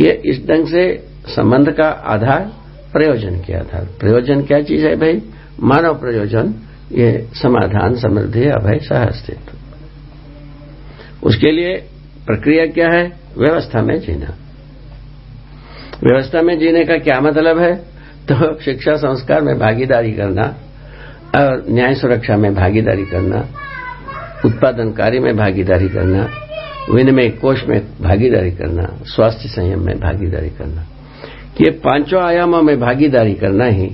ये इस ढंग से संबंध का आधार प्रयोजन के आधार प्रयोजन क्या चीज़ है भाई? मानव प्रयोजन, ये समाधान, समृद्धि, अभय सह अस्तित्व उसके लिए प्रक्रिया क्या है? व्यवस्था में जीना। व्यवस्था में जीने का क्या मतलब है? तो शिक्षा संस्कार में भागीदारी करना और न्याय सुरक्षा में भागीदारी करना उत्पादन कार्य में भागीदारी करना विनिमय कोष में भागीदारी करना, स्वास्थ्य संयम में भागीदारी करना। ये पाँचों आयामों में भागीदारी करना ही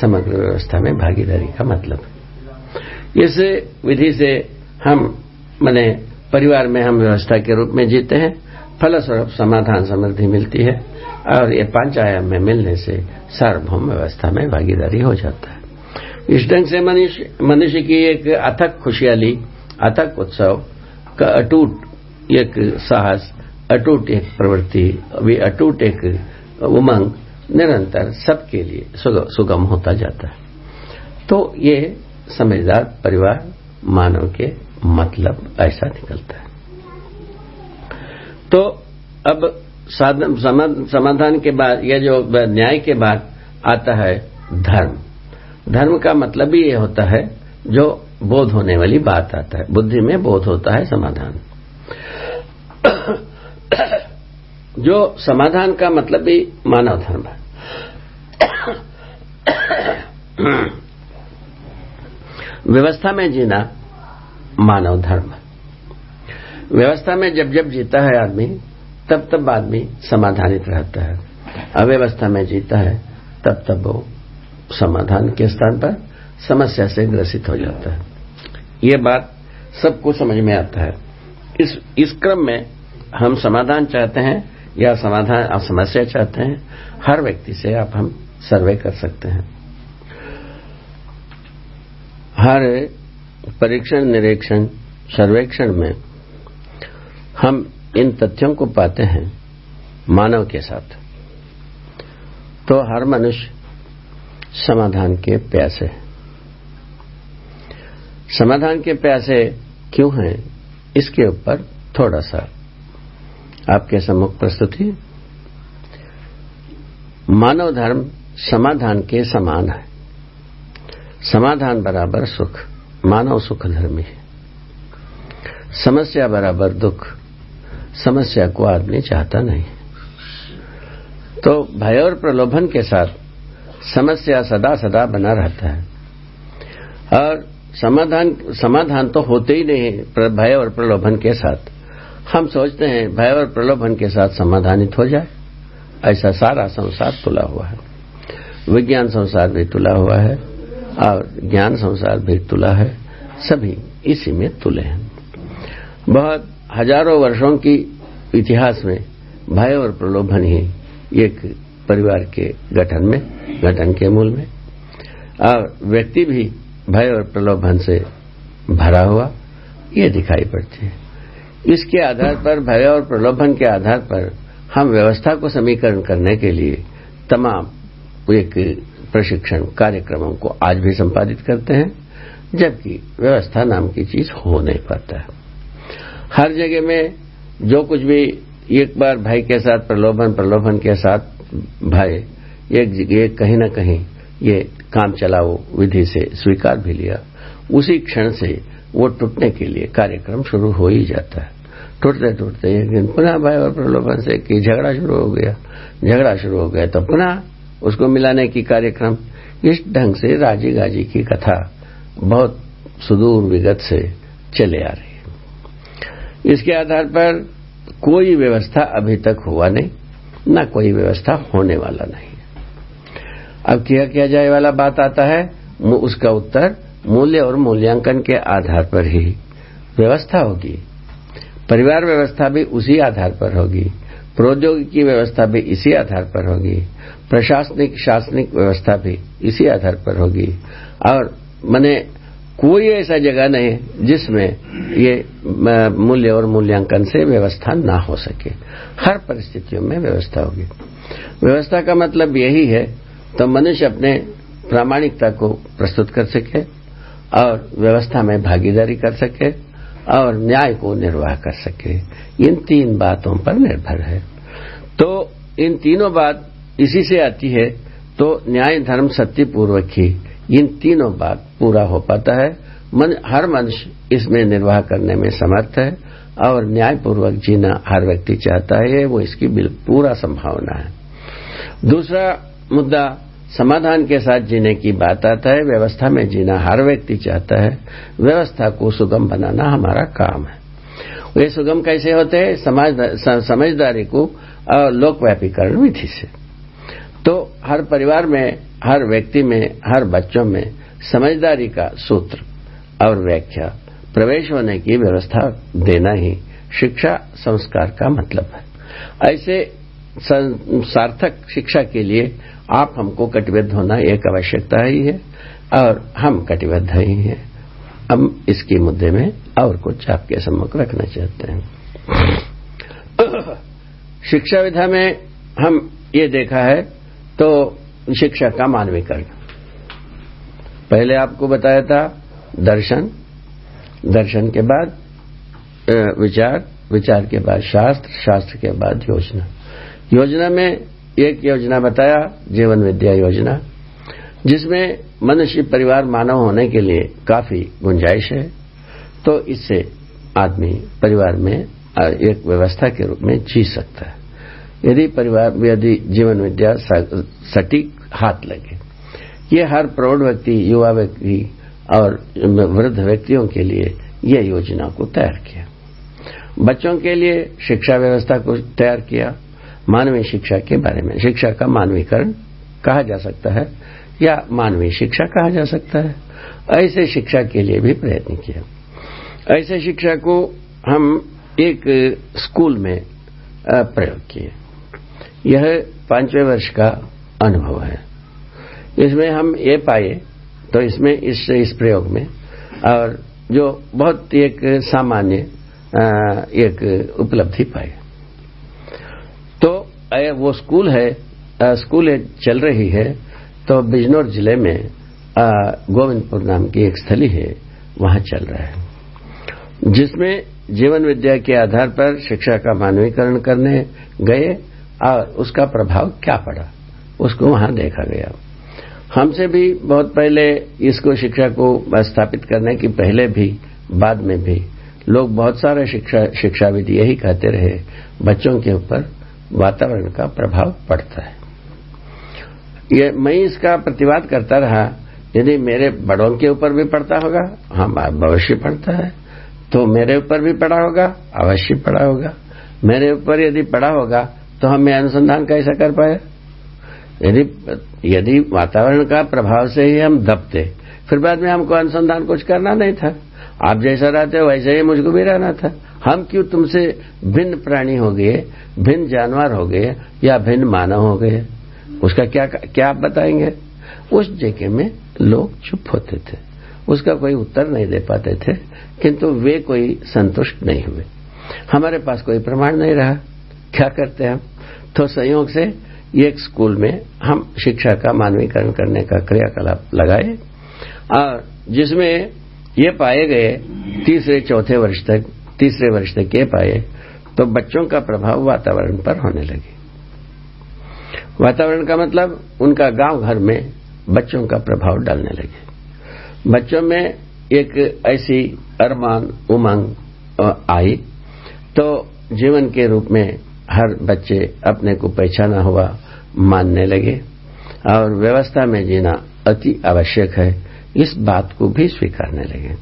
समग्र व्यवस्था में भागीदारी का मतलब है। इस विधि से हम, मैंने परिवार में हम व्यवस्था के रूप में जीते हैं, फलस्वरूप समाधान समृद्धि मिलती है, और ये पाँच आयाम में मिलने से सार्वभौम व्यवस्था में भागीदारी हो जाता है। इस ढंग से मनुष्य की एक अथक खुशहाली अथक उत्सव, का अटूट एक साहस, अटूट एक प्रवृत्ति, अभी अटूट एक उमंग निरंतर सबके लिए सुगम होता जाता है। तो ये समझदार परिवार मानव के मतलब ऐसा निकलता है। तो अब समाधान के बाद, या जो न्याय के बाद आता है धर्म। धर्म का मतलब भी ये होता है, जो बोध होने वाली बात आता है। बुद्धि में बोध होता है समाधान। जो समाधान का मतलब भी मानव धर्म है। व्यवस्था में जीना मानव धर्म है। व्यवस्था में जब जब जीता है आदमी, तब तब आदमी समाधानित रहता है। अव्यवस्था में जीता है, तब तब वो समाधान के स्थान पर समस्या से ग्रसित हो जाता है। ये बात सबको समझ में आता है। इस इस क्रम में हम समाधान चाहते हैं या समाधान, आप समस्या चाहते हैं, हर व्यक्ति से आप हम सर्वे कर सकते हैं। हर परीक्षण, निरीक्षण, सर्वेक्षण में हम इन तथ्यों को पाते हैं मानव के साथ। तो हर मनुष्य समाधान के प्यासे समाधान के प्यासे क्यों हैं? इसके ऊपर थोड़ा सा आपके सम्मुख प्रस्तुति मानव धर्म समाधान के समान है। समाधान बराबर सुख, मानव सुख धर्मी है। समस्या बराबर दुख, समस्या को आदमी चाहता नहीं तो भय और प्रलोभन के साथ समस्या सदा सदा बना रहता है। और समाधान समाधान तो होते ही नहीं भय और प्रलोभन के साथ। हम सोचते हैं भय और प्रलोभन के साथ समाधानित हो जाए। ऐसा सारा संसार तुला हुआ है। विज्ञान संसार भी तुला हुआ है और ज्ञान संसार भी तुला है। सभी इसी में तुले हैं। बहुत हज़ारों वर्षों की इतिहास में भय और प्रलोभन ही एक परिवार के गठन में, गठन के मूल में। और व्यक्ति भी भय और प्रलोभन से भरा हुआ, ये दिखाई पड़ती हैं। इसके आधार पर, भय और प्रलोभन के आधार पर हम व्यवस्था को समीकरण करने के लिए तमाम एक प्रशिक्षण कार्यक्रमों को आज भी संपादित करते हैं, जबकि व्यवस्था नाम की चीज़ हो नहीं पाता है। हर जगह में जो कुछ भी एक बार भाई के साथ, प्रलोभन प्रलोभन के साथ भाई एक जगह कहीं न कहीं ये काम चलाओ विधि से स्वीकार भी लिया, उसी क्षण से वो टूटने के लिए कार्यक्रम शुरू हो ही जाता है। टूटते टूटते एक दिन पुनः भय और प्रलोभन से कि झगड़ा शुरू हो गया। झगड़ा शुरू हो गया तो पुनः उसको मिलाने की कार्यक्रम। इस ढंग से राज़ी गाजी की कथा बहुत सुदूर विगत से चले आ रही है। इसके आधार पर कोई व्यवस्था अभी तक हुआ नहीं, न कोई व्यवस्था होने वाला नहीं अब किया किया जाए वाला बात आता है उसका उत्तर मूल्य और मूल्यांकन के आधार पर ही व्यवस्था होगी। परिवार व्यवस्था भी उसी आधार पर होगी। प्रौद्योगिकी व्यवस्था भी इसी आधार पर होगी। प्रशासनिक, शासनिक व्यवस्था भी इसी आधार पर होगी। और मैंने कोई ऐसा जगह नहीं जिसमें ये मूल्य और मूल्यांकन से व्यवस्था ना हो सके। हर परिस्थितियों में व्यवस्था होगी। व्यवस्था का मतलब यही है तो मनुष्य अपने प्रामाणिकता को प्रस्तुत कर सके और व्यवस्था में भागीदारी कर सके और न्याय को निर्वाह कर सके। इन तीन बातों पर निर्भर है। तो इन तीनों बात इसी से आती है। तो न्याय, धर्म, सत्य पूर्वक ही इन तीनों बात पूरा हो पाता है। मन, हर मनुष्य इसमें निर्वाह करने में समर्थ है और न्यायपूर्वक जीना हर व्यक्ति चाहता है, वो इसकी पूरा संभावना है। दूसरा मुद्दा समाधान के साथ जीने की बात आता है, व्यवस्था में जीना हर व्यक्ति चाहता है, व्यवस्था को सुगम बनाना हमारा काम है। वे सुगम कैसे होते हैं? समझदारी को लोकव्यापीकरण विधि से। तो हर परिवार में, हर व्यक्ति में, हर बच्चों में समझदारी का सूत्र और व्याख्या प्रवेश होने की व्यवस्था देना ही शिक्षा संस्कार का मतलब है। ऐसे सार्थक शिक्षा के लिए आप हमको कटिबद्ध होना एक आवश्यकता ही है, और हम कटिबद्ध ही हैं। हम इसके मुद्दे में और कुछ आपके सम्मुख रखना चाहते हैं। शिक्षा विधा में हम ये देखा है तो शिक्षा का मानवीकरण। पहले आपको बताया था, दर्शन। दर्शन के बाद विचार। विचार के बाद शास्त्र। शास्त्र के बाद योजना। योजना में एक योजना बताया, जीवन विद्या योजना, जिसमें मनुष्य परिवार मानव होने के लिए काफ़ी गुंजाइश है। तो इससे आदमी परिवार में एक व्यवस्था के रूप में जी सकता है। यदि परिवार, यदि जीवन विद्या सटीक हाथ लगे, ये हर प्रौढ़ व्यक्ति, युवा व्यक्ति और वृद्ध व्यक्तियों के लिए यह योजना को तैयार किया। बच्चों के लिए शिक्षा व्यवस्था को तैयार किया मानवीय शिक्षा के बारे में। शिक्षा का मानवीकरण कहा जा सकता है, या मानवीय शिक्षा कहा जा सकता है। ऐसे शिक्षा के लिए भी प्रयत्न किया। ऐसे शिक्षा को हम एक स्कूल में प्रयोग किए। यह पाँचवें वर्ष का अनुभव है। इसमें हम ये पाए तो इसमें इस इस प्रयोग में, और जो बहुत एक सामान्य एक उपलब्धि तो वो स्कूल है स्कूल चल रही है तो बिजनौर ज़िले में गोविंदपुर नाम की एक स्थली है, वहाँ चल रहा है। जिसमें जीवन विद्या के आधार पर शिक्षा का मानवीकरण करने गए और उसका प्रभाव क्या पड़ा, उसको वहाँ देखा गया। हमसे भी बहुत पहले इसको शिक्षा को स्थापित करने की पहले भी, बाद में भी, लोग बहुत सारे शिक्षा शिक्षाविद यही कहते रहे, बच्चों के ऊपर वातावरण का प्रभाव पड़ता है। ये मैं इसका प्रतिवाद करता रहा, यदि मेरे बड़ों के ऊपर भी पड़ता होगा हाँ अवश्य पड़ता है। तो मेरे ऊपर भी पड़ा होगा, अवश्य पड़ा होगा। मेरे ऊपर यदि पड़ा होगा तो हम अनुसंधान कैसा कर पाए? यदि यदि वातावरण का प्रभाव से ही हम दबते, फिर बाद में हमको अनुसंधान कुछ करना नहीं था। आप जैसा रहते हो वैसे ही मुझको भी रहना था। हम क्यों तुमसे भिन्न प्राणी हो गए, भिन्न जानवर हो गए, या भिन्न मानव हो गए? उसका क्या क्या आप बताएँगे? उस जगह में लोग चुप होते थे। उसका कोई उत्तर नहीं दे पाते थे, किंतु वे कोई संतुष्ट नहीं हुए। हमारे पास कोई प्रमाण नहीं रहा। क्या करते हम? तो संयोग से एक स्कूल में हम शिक्षा का मानवीकरण करने का क्रियाकलाप लगाए, और जिसमें ये पाए गए तीसरे, चौथे वर्ष तक, तीसरे वर्ष तक ये पाए तो बच्चों का प्रभाव वातावरण पर होने लगे। वातावरण का मतलब उनका गाँव घर में बच्चों का प्रभाव डालने लगे। बच्चों में एक ऐसी अरमान, उमंग आई तो जीवन के रूप में हर बच्चे अपने को पहचाना हुआ मानने लगे और व्यवस्था में जीना अति आवश्यक है। इस बात को भी स्वीकारने लगे।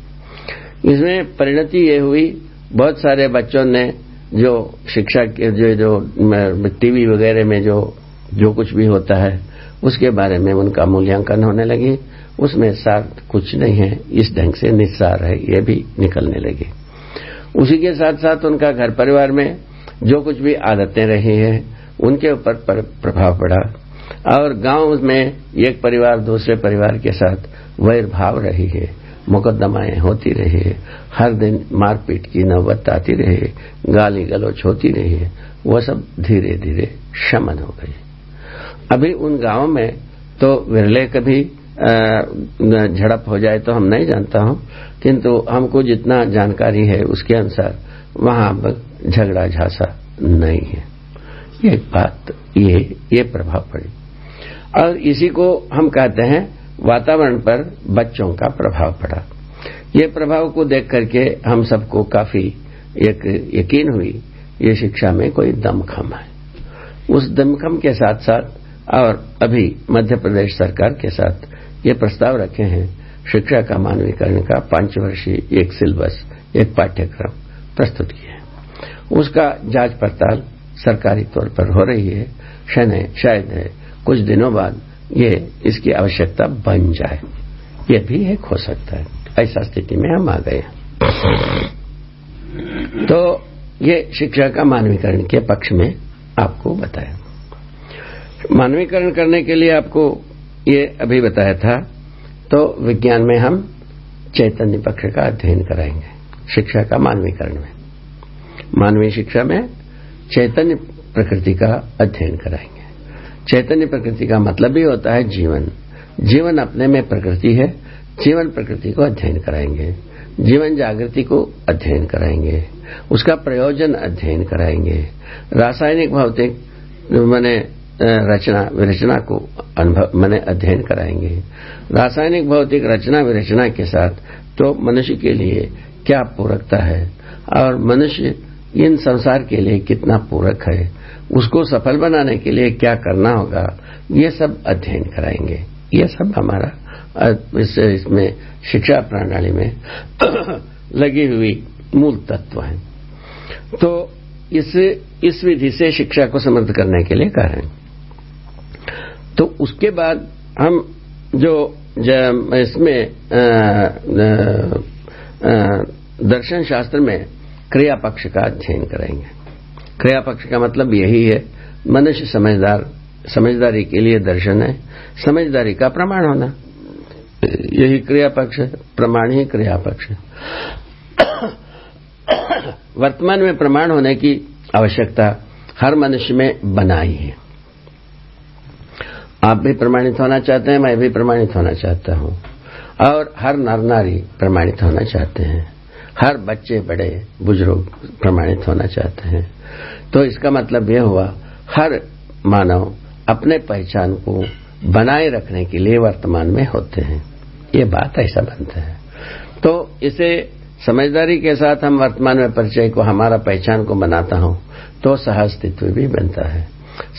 इसमें परिणति ये हुई, बहुत सारे बच्चों ने जो शिक्षा के, जो जो टीवी वगैरह में जो जो कुछ भी होता है, उसके बारे में उनका मूल्यांकन होने लगी। उसमें सार कुछ नहीं है, इस ढंग से निस्सार है, ये भी निकलने लगे। उसी के साथ साथ उनका घर परिवार में जो कुछ भी आदतें रही हैं, उनके ऊपर प्रभाव पड़ा। और गाँव में एक परिवार दूसरे परिवार के साथ वैर भाव रही है, मुकदमाएँ होती रही है, हर दिन मारपीट की नौबत आती रही गाली गलोच होती रही है वह सब धीरे धीरे शमन हो गई अभी उन गाँवों में तो विरले कभी झड़प हो जाए तो हम नहीं जानता हूँ, किंतु हमको जितना जानकारी है उसके अनुसार वहाँ पर झगड़ा झांसा नहीं है। ये बात ये ये प्रभाव पड़े। और इसी को हम कहते हैं वातावरण पर बच्चों का प्रभाव पड़ा। ये प्रभाव को देख करके हम सबको काफ़ी एक यकीन हुई, ये शिक्षा में कोई दमखम है। उस दमखम के साथ साथ और अभी मध्य प्रदेश सरकार के साथ ये प्रस्ताव रखे हैं, शिक्षा का मानवीकरण का पाँच वर्षीय एक सिलेबस, एक पाठ्यक्रम प्रस्तुत किया है। उसका जाँच पड़ताल सरकारी तौर पर हो रही है शायद है। कुछ दिनों बाद ये इसकी आवश्यकता बन जाए। ये भी एक हो सकता है। ऐसा स्थिति में हम आ गए तो ये शिक्षा का मानवीकरण के पक्ष में आपको बताया। मानवीकरण करने के लिए आपको ये अभी बताया था। तो विज्ञान में हम चैतन्य पक्ष का अध्ययन कराएँगे, शिक्षा का मानवीकरण में। मानवीय शिक्षा में चैतन्य प्रकृति का अध्ययन कराएँगे। चैतन्य प्रकृति का मतलब भी होता है जीवन। जीवन अपने में प्रकृति है, जीवन प्रकृति को अध्ययन कराएँगे। जीवन जागृति को अध्ययन कराएँगे। उसका प्रयोजन अध्ययन कराएँगे। रासायनिक भौतिक, मैंने रचना, विरचना को अनुभव, मैंने अध्ययन कराएँगे। रासायनिक भौतिक रचना, विरचना के साथ तो मनुष्य के लिए क्या पूरकता है? और मनुष्य इन संसार के लिए कितना पूरक है? उसको सफल बनाने के लिए क्या करना होगा ये सब अध्ययन कराएँगे। ये सब हमारा इस, इसमें शिक्षा प्रणाली में लगी हुई मूल तत्व है। तो इस इस विधि से शिक्षा को समृद्ध करने के लिए कह रहे हैं। तो उसके बाद हम जो इसमें दर्शन शास्त्र में क्रिया पक्ष का अध्ययन करेंगे। क्रिया पक्ष का मतलब यही है, मनुष्य समझदार, समझदारी के लिए दर्शन है, समझदारी का प्रमाण होना। यही क्रिया पक्ष है प्रमाण ही क्रिया पक्ष है वर्तमान में प्रमाण होने की आवश्यकता हर मनुष्य में बनाई है। आप भी प्रमाणित होना चाहते हैं, मैं भी प्रमाणित होना चाहता हूँ। और हर नर नारी प्रमाणित होना चाहते हैं। हर बच्चे बड़े, बुज़ुर्ग प्रमाणित होना चाहते हैं। तो इसका मतलब यह हुआ, हर मानव अपने पहचान को बनाए रखने के लिए वर्तमान में होते हैं। ये बात ऐसा बनता है। तो इसे समझदारी के साथ हम वर्तमान में परिचय को, हमारा पहचान को बनाता हूँ तो सहअस्तित्व भी बनता है।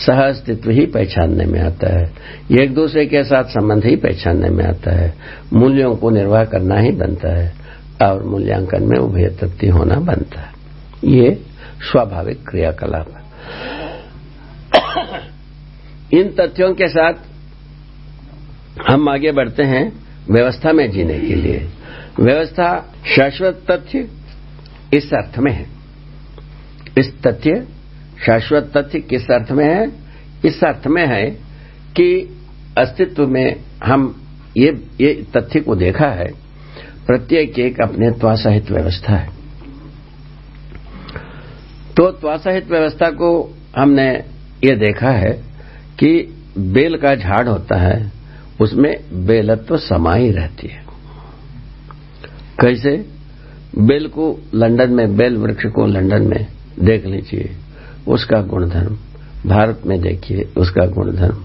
सहअस्तित्व ही पहचानने में आता है। एक दूसरे के साथ संबंध ही पहचानने में आता है। मूल्यों को निर्वाह करना ही बनता है। और मूल्यांकन में उभय तृप्ति होना बनता है। ये स्वाभाविक क्रियाकलाप है। इन तथ्यों के साथ हम आगे बढ़ते हैं व्यवस्था में जीने के लिए। व्यवस्था शाश्वत तथ्य इस अर्थ में है। इस तथ्य शाश्वत तथ्य किस अर्थ में है? इस अर्थ में है कि अस्तित्व में हम ये ये तथ्य को देखा है प्रत्येक एक अपने त्वासहित व्यवस्था है। तो त्वासहित व्यवस्था को हमने ये देखा है कि बेल का झाड़ होता है, उसमें बेलत्व समाई रहती है। कैसे? बेल को लंदन में, बेल वृक्ष को लंदन में देख लीजिए, उसका गुणधर्म। भारत में देखिए, उसका गुणधर्म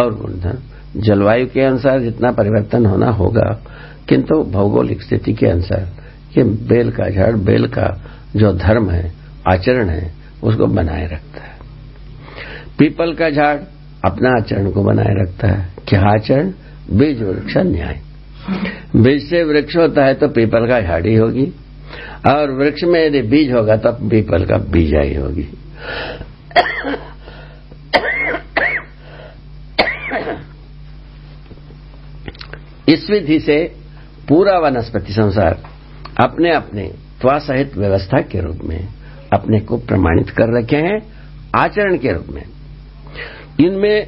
और गुणधर्म। जलवायु के अनुसार जितना परिवर्तन होना होगा किंतु भौगोलिक स्थिति के अनुसार ये बेल का झाड़, बेल का जो धर्म है, आचरण है, उसको बनाए रखता है। पीपल का झाड़ अपना आचरण को बनाए रखता है। क्या आचरण? बीज वृक्ष न्याय बीज से वृक्ष होता है तो पीपल का झाड़ी होगी। और वृक्ष में यदि बीज होगा तो पीपल का बीजाई होगी। इस विधि से पूरा वनस्पति संसार अपने अपने त्वासहित व्यवस्था के रूप में, अपने को प्रमाणित कर रखे हैं, आचरण के रूप में। इनमें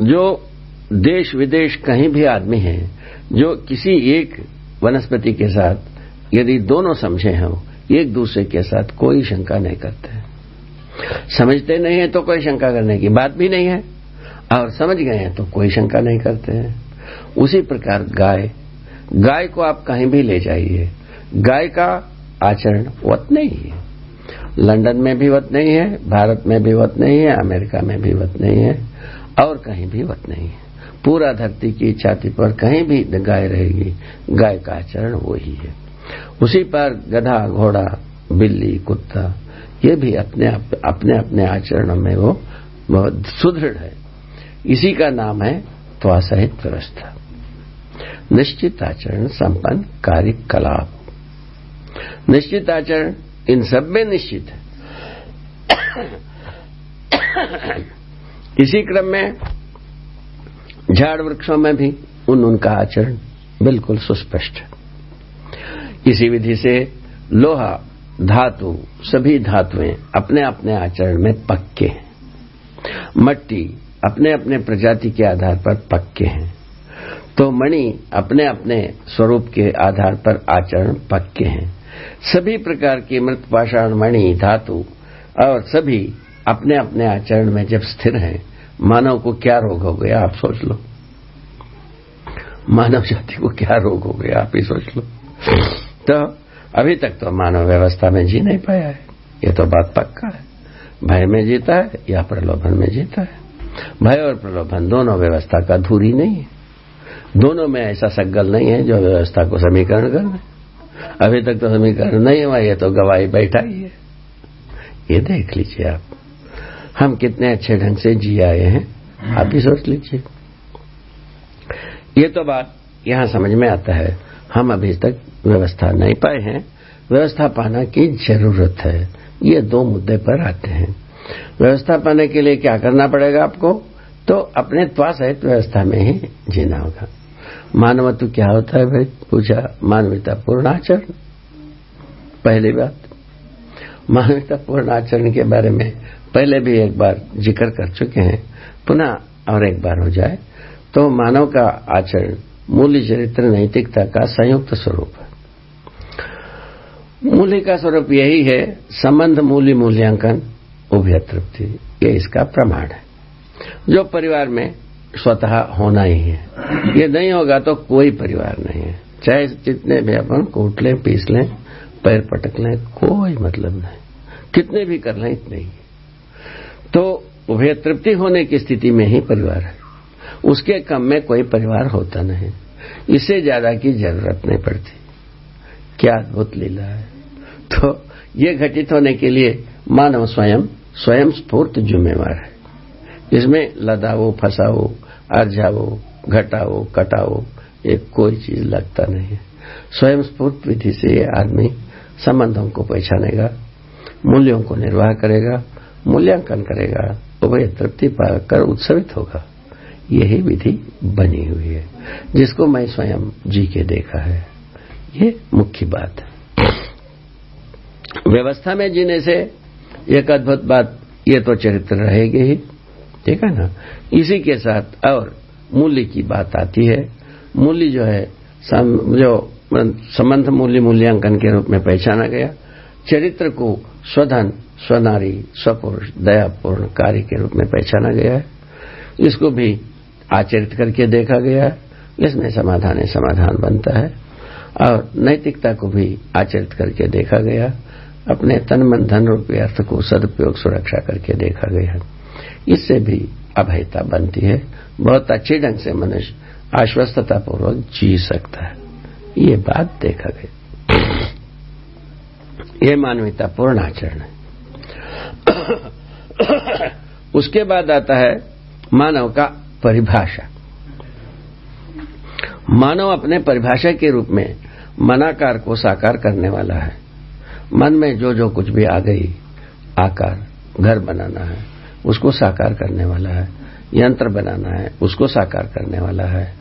जो देश विदेश कहीं भी आदमी हैं, जो किसी एक वनस्पति के साथ यदि दोनों समझे हों, एक दूसरे के साथ कोई शंका नहीं करते। समझते नहीं है तो कोई शंका करने की बात भी नहीं है, और समझ गए हैं तो कोई शंका नहीं करते हैं। उसी प्रकार गाय गाय को आप कहीं भी ले जाइए। गाय का आचरण वत नहीं है। लंदन में भी वत नहीं है, भारत में भी वत नहीं है, अमेरिका में भी वत नहीं है, और कहीं भी वत नहीं है। पूरा धरती की छाती पर कहीं भी गाय रहेगी, गाय का आचरण वही है। उसी पर गधा, घोड़ा, बिल्ली, कुत्ता, ये भी अपने अपने अपने आचरण में वो बहुत सुदृढ़ है। इसी का नाम है त्वासहित व्यवस्था। निश्चित आचरण, संपन्न कार्यकलाप। निश्चित आचरण इन सब में निश्चित है। इसी क्रम में झाड़ वृक्षों में भी उन उनका आचरण बिल्कुल सुस्पष्ट है। इसी विधि से लोहा, धातु, सभी धातुएँ अपने अपने आचरण में पक्के हैं। मट्टी अपने अपने प्रजाति के आधार पर पक्के हैं। तो मणि अपने अपने स्वरूप के आधार पर आचरण पक्के हैं। सभी प्रकार की मृत पाषाण मणि, धातु और सभी अपने अपने आचरण में जब स्थिर हैं, मानव को क्या रोग हो गया, आप सोच लो। मानव जाति को क्या रोग हो गया, आप ही सोच लो। तो अभी तक तो मानव व्यवस्था में जी नहीं पाया है। ये तो बात पक्का है। भय में जीता है या प्रलोभन में जीता है। भय और प्रलोभन दोनों व्यवस्था का धूरी नहीं है। दोनों में ऐसा सग्गल नहीं है जो व्यवस्था को समीकरण कर दे अभी तक तो समीकरण नहीं हुआ, ये तो गवाही बैठा ही। है ये देख लीजिए आप। हम कितने अच्छे ढंग से जी आए हैं, आप ही सोच लीजिए। ये तो बात यहाँ समझ में आता है। हम अभी तक व्यवस्था नहीं पाए हैं। व्यवस्था पाना की ज़रूरत है। ये दो मुद्दे पर आते हैं। व्यवस्था पाने के लिए क्या करना पड़ेगा आपको? तो अपने त्वा सहित व्यवस्था में ही जीना होगा। मानवत्व क्या होता है भाई? पूछा मानवता पूर्ण आचरण पहली बात मानवता पूर्ण आचरण के बारे में पहले भी एक बार ज़िक्र कर चुके हैं। पुनः और एक बार हो जाए तो मानव का आचरण मूल्य चरित्र नैतिकता का संयुक्त स्वरूप है। मूल्य का स्वरूप यही है, संबंध मूल्य मूल्यांकन उभय तृप्ति ये इसका प्रमाण है। जो परिवार में स्वतः होना ही है। ये नहीं होगा तो कोई परिवार नहीं है। चाहे जितने भी अपन कूट लें, पीस लें, पैर पटक लें, कोई मतलब नहीं। कितने भी कर लें, इतने ही। तो उभय तृप्ति होने की स्थिति में ही परिवार है। उसके कम में कोई परिवार होता नहीं। इससे ज़्यादा की ज़रूरत नहीं पड़ती। क्या अद्भुत लीला है। तो ये घटित होने के लिए मानव स्वयं स्वयं स्फूर्त जुम्मेवार है। इसमें लदाओ, फंसाओ अर्जाओ, घटाओ, कटाओ, ये कोई चीज़ लगता नहीं। है स्वयं स्फूर्त विधि से ये आदमी संबंधों को पहचानेगा, मूल्यों को निर्वाह करेगा, मूल्यांकन करेगा, उभय तृप्ति पाकर उत्सवित होगा। यही विधि बनी हुई है, जिसको मैं स्वयं जी के देखा है। ये मुख्य बात है। व्यवस्था में जीने से एक अद्भुत बात, ये तो चरित्र रहेगी ही। ठीक है ना? इसी के साथ और मूल्य की बात आती है। मूल्य जो है जो संबंध मूल्य मूल्यांकन के रूप में पहचाना गया। चरित्र को स्वधन, स्वनारी, स्वपुरुष, दयापूर्ण कार्य के रूप में पहचाना गया है। इसको भी आचरित करके देखा गया है। इसमें समाधान समाधान बनता है। और नैतिकता को भी आचरित करके देखा गया। अपने तन मन धन रूपी अर्थ को सदुपयोग सुरक्षा करके देखा गया इससे भी अभयता बनती है। बहुत अच्छे ढंग से मनुष्य आश्वस्तता पूर्वक जी सकता है। ये बात देखा गया। ये मानवीयता पूर्ण आचरण है। उसके बाद आता है मानव का परिभाषा। मानव अपने परिभाषा के रूप में मनाकार को साकार करने वाला है। मन में जो जो कुछ भी आ गई, आकार, घर बनाना है। उसको साकार करने वाला है। यंत्र बनाना है, उसको साकार करने वाला है।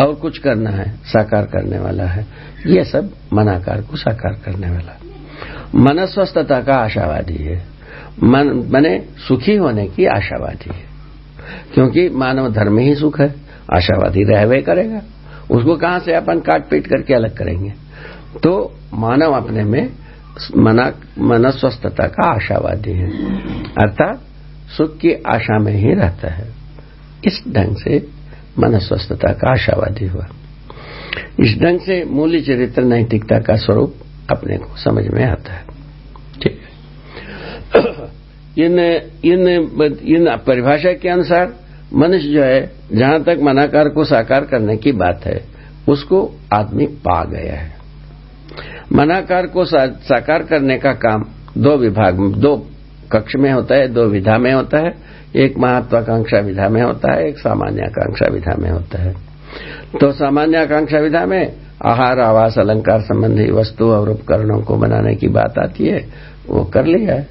और कुछ करना है, साकार करने वाला है। ये सब मनाकार को साकार करने वाला। मनस्वस्थता का आशावादी है। मन, मने सुखी होने की आशावादी है। क्योंकि मानव धर्म ही सुख है। आशावादी रहवे करेगा। उसको कहाँ से अपन काट पीट करके अलग करेंगे? तो मानव अपने में मना, मनस्वस्थता का आशावादी है। अर्थात सुख की आशा में ही रहता है। इस ढंग से मन स्वस्थता का आशावादी हुआ। इस ढंग से मूल्य चरित्र नैतिकता का स्वरूप अपने को समझ में आता है। ठीक इन इन इन परिभाषा के अनुसार मनुष्य जो है, जहाँ तक मनाकार को साकार करने की बात है, उसको आदमी पा गया है। मनाकार को साकार करने का काम दो विभाग दो कक्ष में होता है, दो विधा में होता है। एक महत्वाकांक्षा विधा में होता है, एक सामान्य आकांक्षा विधा में होता है। तो सामान्य आकांक्षा विधा में आहार, आवास, अलंकार संबंधी वस्तु और उपकरणों को बनाने की बात आती है, वो कर लिया है।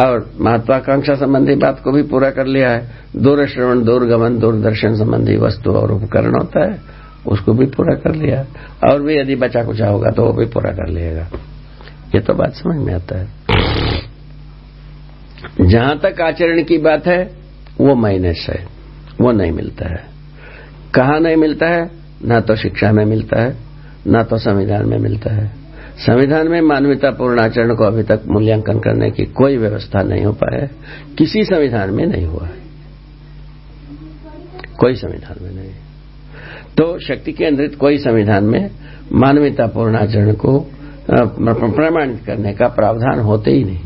और महत्वाकांक्षा संबंधी बात को भी पूरा कर लिया है। दूर श्रवण दूरगमन, दूरदर्शन संबंधी वस्तु और उपकरण होता है, उसको भी पूरा कर लिया और भी यदि बचा कुचा होगा तो वो भी पूरा कर लिएगा ये तो बात समझ में आता है। जहाँ तक आचरण की बात है, वो माइनस है। वो नहीं मिलता है। कहा नहीं मिलता है? ना तो शिक्षा में मिलता है, ना तो संविधान में मिलता है। संविधान में मानवतापूर्ण आचरण को अभी तक मूल्यांकन करने की कोई व्यवस्था नहीं हो पाया किसी संविधान में नहीं हुआ है। कोई संविधान में नहीं। तो शक्ति केंद्रित कोई संविधान में मानवतापूर्ण आचरण को प्रमाणित करने का प्रावधान होते ही नहीं।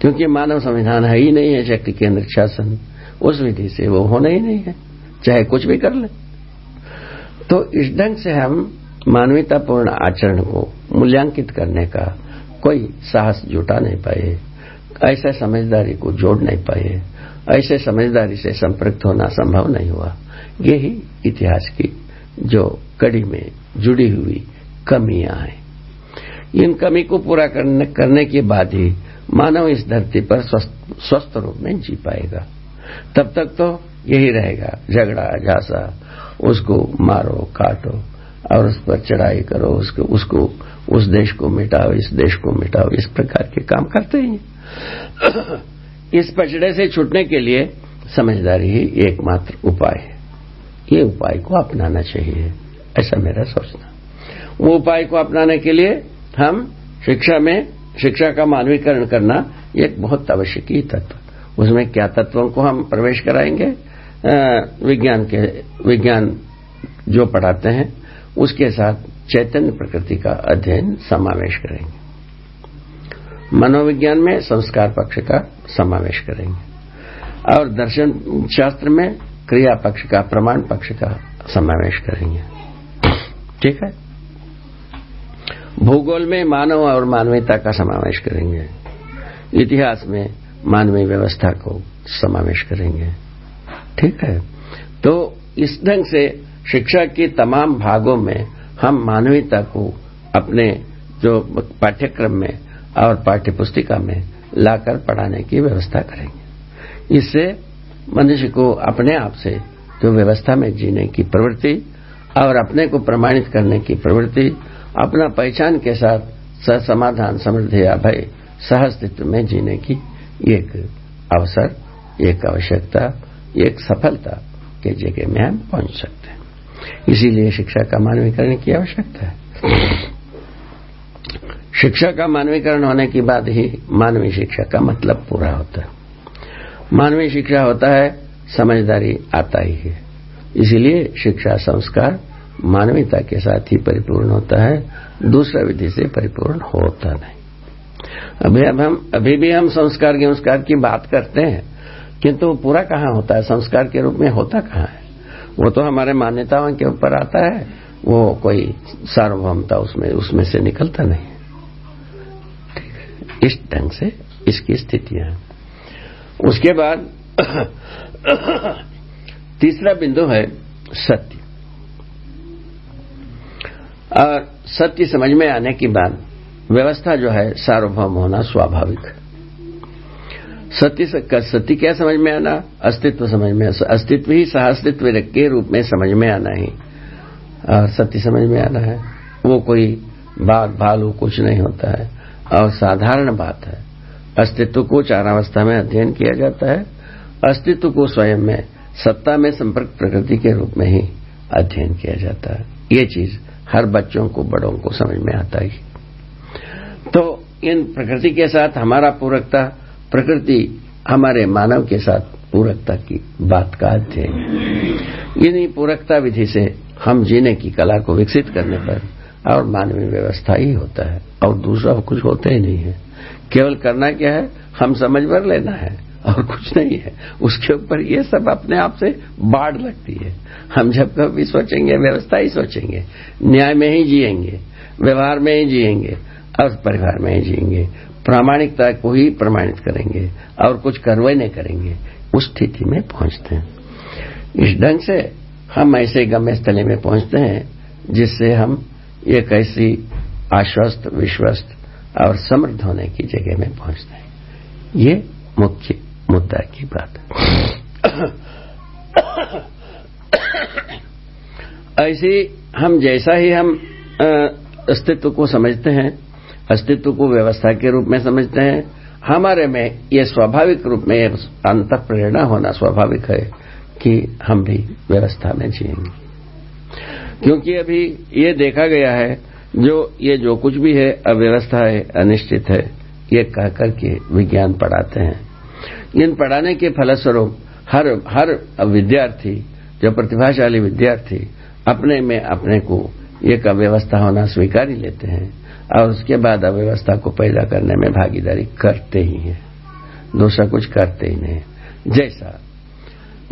क्योंकि मानव संविधान है ही नहीं है शक्ति केंद्रित शासन। उस विधि से वो होना ही नहीं है चाहे कुछ भी कर ले। तो इस ढंग से हम मानवीयतापूर्ण आचरण को मूल्यांकित करने का कोई साहस जुटा नहीं पाए ऐसे समझदारी को जोड़ नहीं पाए ऐसे समझदारी से संपर्क होना संभव नहीं हुआ। यही इतिहास की जो कड़ी में जुड़ी हुई कमियाँ हैं। इन कमी को पूरा करने, करने के बाद ही मानव इस धरती पर स्वस्थ रूप में जी पाएगा। तब तक तो यही रहेगा, झगड़ा, झांसा, उसको मारो, काटो, और उस पर चढ़ाई करो, उसको उसको, उस देश को मिटाओ, इस देश को मिटाओ, इस प्रकार के काम करते ही। इस पचड़े से छूटने के लिए समझदारी ही एकमात्र उपाय है। ये उपाय को अपनाना चाहिए, ऐसा मेरा सोचना। वो उपाय को अपनाने के लिए हम शिक्षा में शिक्षा का मानवीकरण करना एक बहुत आवश्यक ही तत्व। उसमें क्या तत्वों को हम प्रवेश कराएँगे? विज्ञान के, विज्ञान जो पढ़ाते हैं, उसके साथ चैतन्य प्रकृति का अध्ययन समावेश करेंगे। मनोविज्ञान में संस्कार पक्ष का समावेश करेंगे। और दर्शन शास्त्र में क्रिया पक्ष का, प्रमाण पक्ष का समावेश करेंगे। ठीक है? भूगोल में मानव और मानवीयता का समावेश करेंगे। इतिहास में मानवीय व्यवस्था को समावेश करेंगे। ठीक है? तो इस ढंग से शिक्षा के तमाम भागों में हम मानवीयता को अपने जो पाठ्यक्रम में और पाठ्यपुस्तिका में लाकर पढ़ाने की व्यवस्था करेंगे। इससे मनुष्य को अपने आप से जो व्यवस्था में जीने की प्रवृत्ति और अपने को प्रमाणित करने की प्रवृत्ति अपना पहचान के साथ समाधान समृद्धि या भय सहस्तित्व में जीने की एक अवसर, एक आवश्यकता, एक सफलता के जगह में हम पहुँच सकते हैं। इसीलिए शिक्षा का मानवीकरण की आवश्यकता है। शिक्षा का मानवीकरण होने के बाद ही मानवीय शिक्षा का मतलब पूरा होता है। मानवीय शिक्षा होता है, समझदारी आता ही है। इसीलिए शिक्षा संस्कार मानवीयता के साथ ही परिपूर्ण होता है, दूसरा विधि से परिपूर्ण होता नहीं। अभी अब हम, अभी भी हम संस्कार के संस्कार की बात करते हैं, किंतु पूरा कहाँ होता है? संस्कार के रूप में होता कहाँ है? वो तो हमारे मान्यताओं के ऊपर आता है, वो कोई सार्वभौमता उसमें उसमें से निकलता नहीं। इस ढंग से इसकी स्थितियाँ उसके बाद तीसरा बिंदु है सत्य। और सत्य समझ में आने के बाद व्यवस्था जो है सार्वभौम होना स्वाभाविक सत्य सत्य क्या समझ में आना? अस्तित्व समझ में अस्तित्व ही सहअस्तित्व के रूप में समझ में आना ही। और सत्य समझ में आना है। वो कोई बाघ भालू कुछ नहीं होता है। और साधारण बात है। अस्तित्व को चारावस्था में अध्ययन किया जाता है। अस्तित्व को स्वयं में सत्ता में संपर्क प्रकृति के रूप में ही अध्ययन किया जाता है। ये चीज़ हर बच्चों को, बड़ों को समझ में आता ही। तो इन प्रकृति के साथ हमारा पूरकता, प्रकृति हमारे मानव के साथ पूरकता की बात का अध्ययन इन्हीं पूरकता विधि से हम जीने की कला को विकसित करने पर और मानवीय व्यवस्था ही होता है और दूसरा कुछ होता ही नहीं है। केवल करना क्या है? हम समझ भर लेना है। और कुछ नहीं है। उसके ऊपर ये सब अपने आप से बाढ़ लगती है। हम जब कभी सोचेंगे, व्यवस्था ही सोचेंगे। न्याय में ही जिएँगे, व्यवहार में ही जिएँगे, और परिवार में ही जिएँगे। प्रामाणिकता को ही प्रमाणित करेंगे, और कुछ करवे नहीं करेंगे। उस स्थिति में पहुँचते हैं। इस ढंग से हम ऐसे गम्य स्थले में पहुँचते हैं, जिससे हम एक ऐसी आश्वस्त, विश्वस्त और समृद्ध होने की जगह में पहुँचते हैं। ये मुख्य मुद्दा की बात। ऐसी हम जैसा ही हम अस्तित्व को समझते हैं, अस्तित्व को व्यवस्था के रूप में समझते हैं, हमारे में ये स्वाभाविक रूप में अंत प्रेरणा होना स्वाभाविक है कि हम भी व्यवस्था में जिएँगे। क्योंकि अभी ये देखा गया है, जो, ये जो कुछ भी है, अव्यवस्था है, अनिश्चित है, ये कह करके विज्ञान पढ़ाते हैं। इन पढ़ाने के फलस्वरूप हर हर विद्यार्थी, जो प्रतिभाशाली विद्यार्थी, अपने में अपने को एक अव्यवस्था होना स्वीकार ही लेते हैं और उसके बाद अव्यवस्था को पैदा करने में भागीदारी करते ही हैं। दूसरा कुछ करते ही नहीं। जैसा,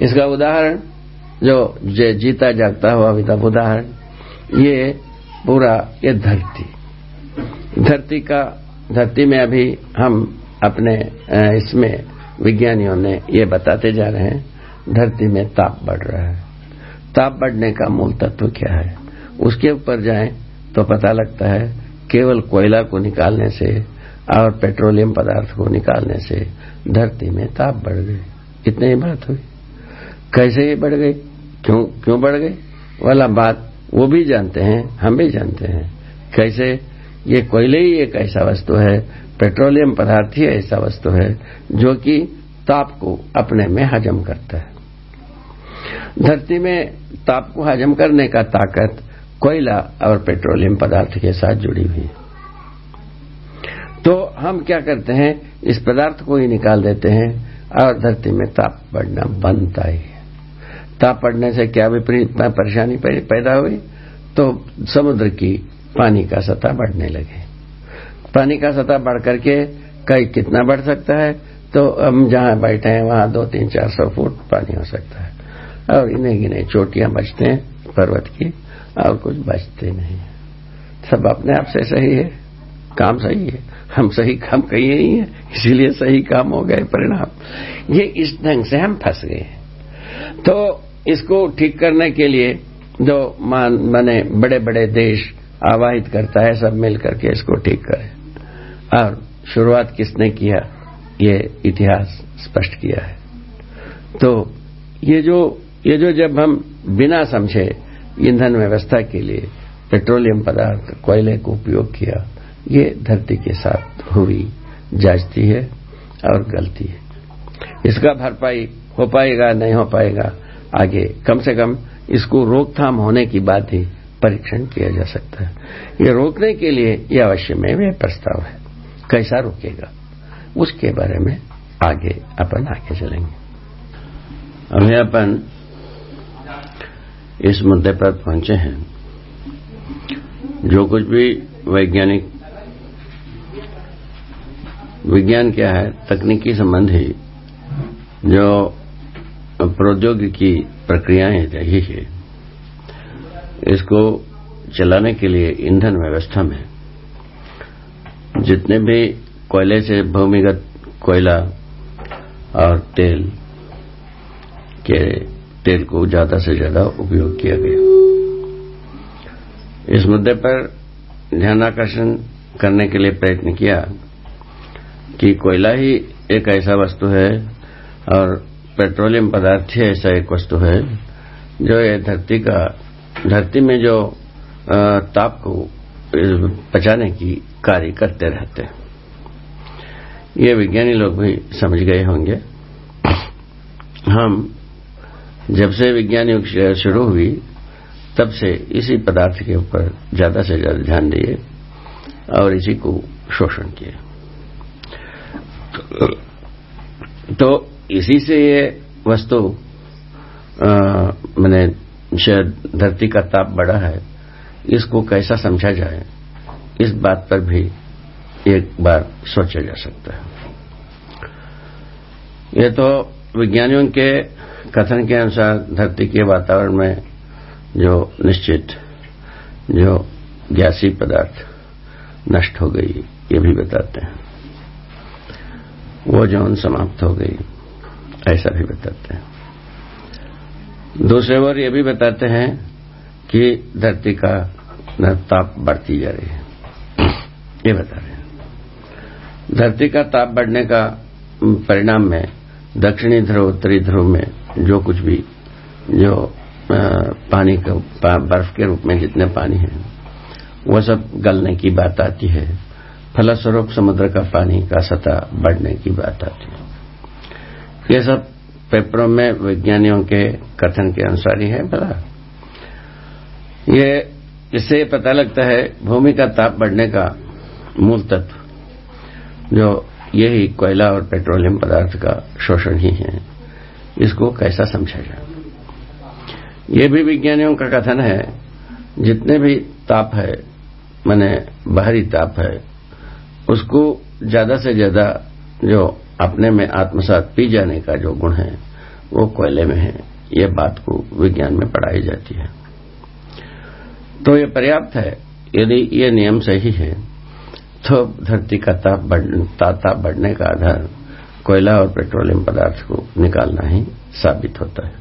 इसका उदाहरण, जो जीता जागता हुआ विधा उदाहरण, ये पूरा, ये धरती। धरती का, धरती में अभी हम अपने इसमें विज्ञानियों ने ये बताते जा रहे हैं, धरती में ताप बढ़ रहा है। ताप बढ़ने का मूल तत्व क्या है? उसके ऊपर जाएँ तो पता लगता है, केवल कोयला को निकालने से और पेट्रोलियम पदार्थ को निकालने से धरती में ताप बढ़ गए। इतनी ही बात हुई। कैसे ये बढ़ गई? क्यों क्यों बढ़ गई? वाला बात वो भी जानते हैं, हम भी जानते हैं। कैसे? ये कोयले ही एक ऐसा वस्तु है पेट्रोलियम पदार्थ ही ऐसा वस्तु है जो कि ताप को अपने में हजम करता है। धरती में ताप को हजम करने का ताकत कोयला और पेट्रोलियम पदार्थ के साथ जुड़ी हुई है। तो हम क्या करते हैं? इस पदार्थ को ही निकाल देते हैं और धरती में ताप बढ़ना बनता ही है ताप बढ़ने से क्या विपरीत परेशानी पैदा हुई? तो समुद्र की पानी का सतह बढ़ने लगे। पानी का सतह बढ़ करके कई कितना बढ़ सकता है? तो हम जहाँ बैठे हैं, वहाँ दो, तीन, चार सौ फुट पानी हो सकता है। और इन्हें गिने, चोटियाँ बचते हैं पर्वत की, और कुछ बचते नहीं सब अपने आप से सही है। काम सही है। हम सही काम कहिए ही है, इसीलिए सही काम हो गए परिणाम। ये इस ढंग से हम फंस गए तो इसको ठीक करने के लिए जो मान, माने बड़े बड़े देश आवाहित करता है, सब मिल करके इसको ठीक करें। और शुरुआत किसने किया? ये इतिहास स्पष्ट किया है। तो ये जो ये जो जब हम बिना समझे ईंधन व्यवस्था के लिए पेट्रोलियम पदार्थ, कोयले को उपयोग किया, ये धरती के साथ हुई जाजती है और गलती है। इसका भरपाई हो पाएगा, नहीं हो पाएगा, आगे कम से कम इसको रोकथाम होने की बात ही परीक्षण किया जा सकता है। ये रोकने के लिए यह अवश्य में प्रस्ताव है। कैसा रोकेगा? उसके बारे में आगे अपन आगे चलेंगे। अभी अपन इस मुद्दे पर पहुँचे हैं। जो कुछ भी वैज्ञानिक, विज्ञान क्या है, तकनीकी संबंधी जो प्रौद्योगिकी प्रक्रियाएँ रही है, इसको चलाने के लिए ईंधन व्यवस्था में जितने भी कोयले से भूमिगत कोयला और तेल के तेल को ज़्यादा से ज़्यादा उपयोग किया गया। इस मुद्दे पर ध्यान आकर्षण करने के लिए प्रयत्न किया कि कोयला ही एक ऐसा वस्तु है और पेट्रोलियम पदार्थ ही ऐसा एक वस्तु है जो ये धरती का, धरती में जो ताप को पचाने की कार्य करते रहते हैं। ये विज्ञानी लोग भी समझ गए होंगे। हम जब से विज्ञान युग शुरू हुई, तब से इसी पदार्थ के ऊपर ज़्यादा से ज़्यादा ध्यान दिए और इसी को शोषण किए। तो इसी से ये वस्तु मैंने धरती का ताप बढ़ा है। इसको कैसा समझा जाए, इस बात पर भी एक बार सोचा जा सकता है। ये तो विज्ञानियों के कथन के अनुसार धरती के वातावरण में जो निश्चित, जो गैसी पदार्थ नष्ट हो गई, ये भी बताते हैं। वो जौन समाप्त हो गई, ऐसा भी बताते हैं। दूसरे ओर ये भी बताते हैं कि धरती का ताप बढ़ती जा रही है। ये बता रहे धरती का ताप बढ़ने का परिणाम में दक्षिणी ध्रुव, उत्तरी ध्रुव में जो कुछ भी, जो पानी का बर्फ़ के रूप में जितने पानी है वह सब गलने की बात आती है। फलस्वरूप समुद्र का पानी का सतह बढ़ने की बात आती है। ये सब पेपरों में विज्ञानियों के कथन के अनुसार ही है भला ये, इससे पता लगता है भूमि का ताप बढ़ने का मूल तत्व, जो यही कोयला और पेट्रोलियम पदार्थ का शोषण ही है। इसको कैसा समझा जाए? ये भी विज्ञानियों का कथन है, जितने भी ताप है, मैंने बाहरी ताप है, उसको ज़्यादा से ज़्यादा जो अपने में आत्मसात पी जाने का जो गुण है, वो कोयले में है। ये बात को विज्ञान में पढ़ाई जाती है। तो ये पर्याप्त है। यदि ये नियम सही है तो धरती का ताप ताप बढ़ने का आधार कोयला और पेट्रोलियम पदार्थ को निकालना ही साबित होता है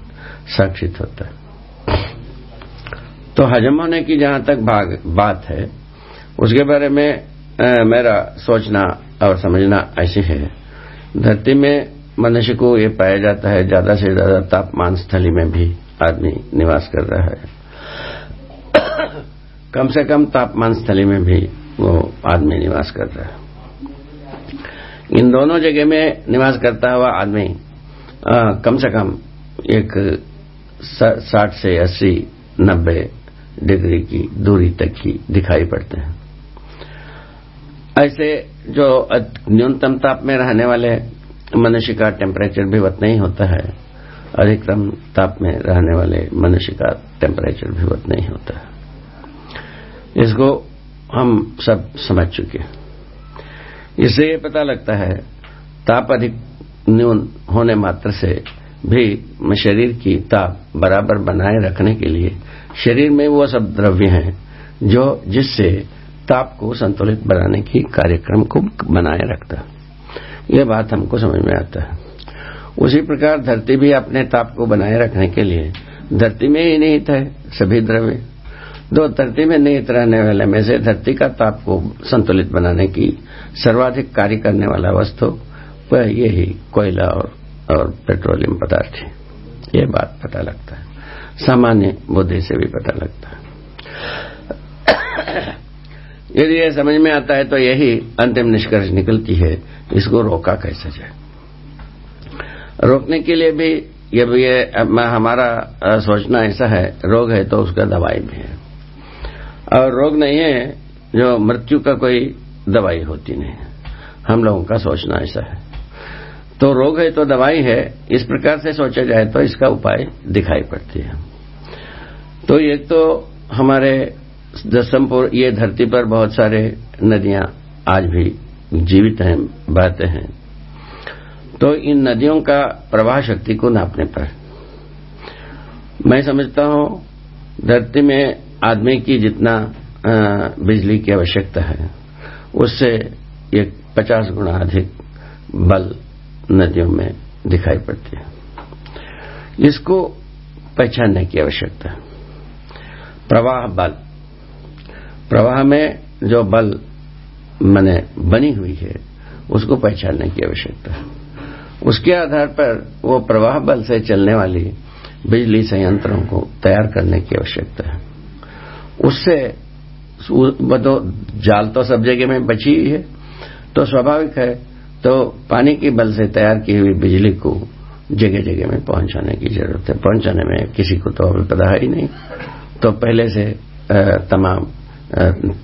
साक्षित होता है। तो हजम होने की जहाँ तक भाग बात है उसके बारे में आ, मेरा सोचना और समझना ऐसी है। धरती में मनुष्य को ये पाया जाता है ज़्यादा से ज़्यादा तापमान स्थली में भी आदमी निवास कर रहा है। कम से कम तापमान स्थली में भी वो आदमी निवास कर है। इन दोनों जगह में निवास करता हुआ आदमी कम से कम एक साठ से अस्सी, नब्बे डिग्री की दूरी तक ही दिखाई पड़ते हैं। ऐसे जो न्यूनतम ताप में रहने वाले मनुष्य का टेम्परेचर भी उतना ही होता है। अधिकतम ताप में रहने वाले मनुष्य का टेम्परेचर भी उतना ही होता है। इसको हम सब समझ चुके इससे ये पता लगता है, ताप अधिक न्यून होने मात्र से भी शरीर की ताप बराबर बनाए रखने के लिए शरीर में वो सब द्रव्य हैं जो जिससे ताप को संतुलित बनाने की कार्यक्रम को बनाए रखता यह बात हमको समझ में आता है। उसी प्रकार धरती भी अपने ताप को बनाए रखने के लिए धरती में ही निहित है सभी द्रव्य। दो धरती में निहित रहने वाले में से धरती का ताप को संतुलित बनाने की सर्वाधिक कार्य करने वाला वस्तु वह यही कोयला और, और पेट्रोलियम पदार्थ है। ये बात पता लगता है। सामान्य बुद्धि से भी पता लगता है। यदि यह समझ में आता है तो यही अंतिम निष्कर्ष निकलती है इसको रोका कैसे जाए? रोकने के लिए भी ये भी ये हमारा सोचना ऐसा है, रोग है तो उसका दवाई भी है। और रोग नहीं है, जो मृत्यु का कोई दवाई होती नहीं हम लोगों का सोचना ऐसा है। तो रोग है तो दवाई है, इस प्रकार से सोचा जाए तो इसका उपाय दिखाई पड़ती है। तो एक तो हमारे दसमपुर, ये धरती पर बहुत सारे नदियाँ आज भी जीवित हैं, बहते हैं। तो इन नदियों का प्रवाह शक्ति को नापने पर। मैं समझता हूँ, धरती में आदमी की जितना बिजली की आवश्यकता है, उससे एक पचास गुना अधिक बल नदियों में दिखाई पड़ती है। इसको पहचानने की आवश्यकता है। प्रवाह बल। प्रवाह में जो बल, मैंने बनी हुई है, उसको पहचानने की आवश्यकता है। उसके आधार पर वो प्रवाह बल से चलने वाली बिजली संयंत्रों को तैयार करने की आवश्यकता है। उससे तो जाल तो सब जगह में बची हुई है तो स्वाभाविक है तो पानी के बल से तैयार की हुई बिजली को जगह जगह में पहुँचाने की ज़रूरत है। पहुँचाने में किसी को तो अभी पता ही नहीं। तो पहले से तमाम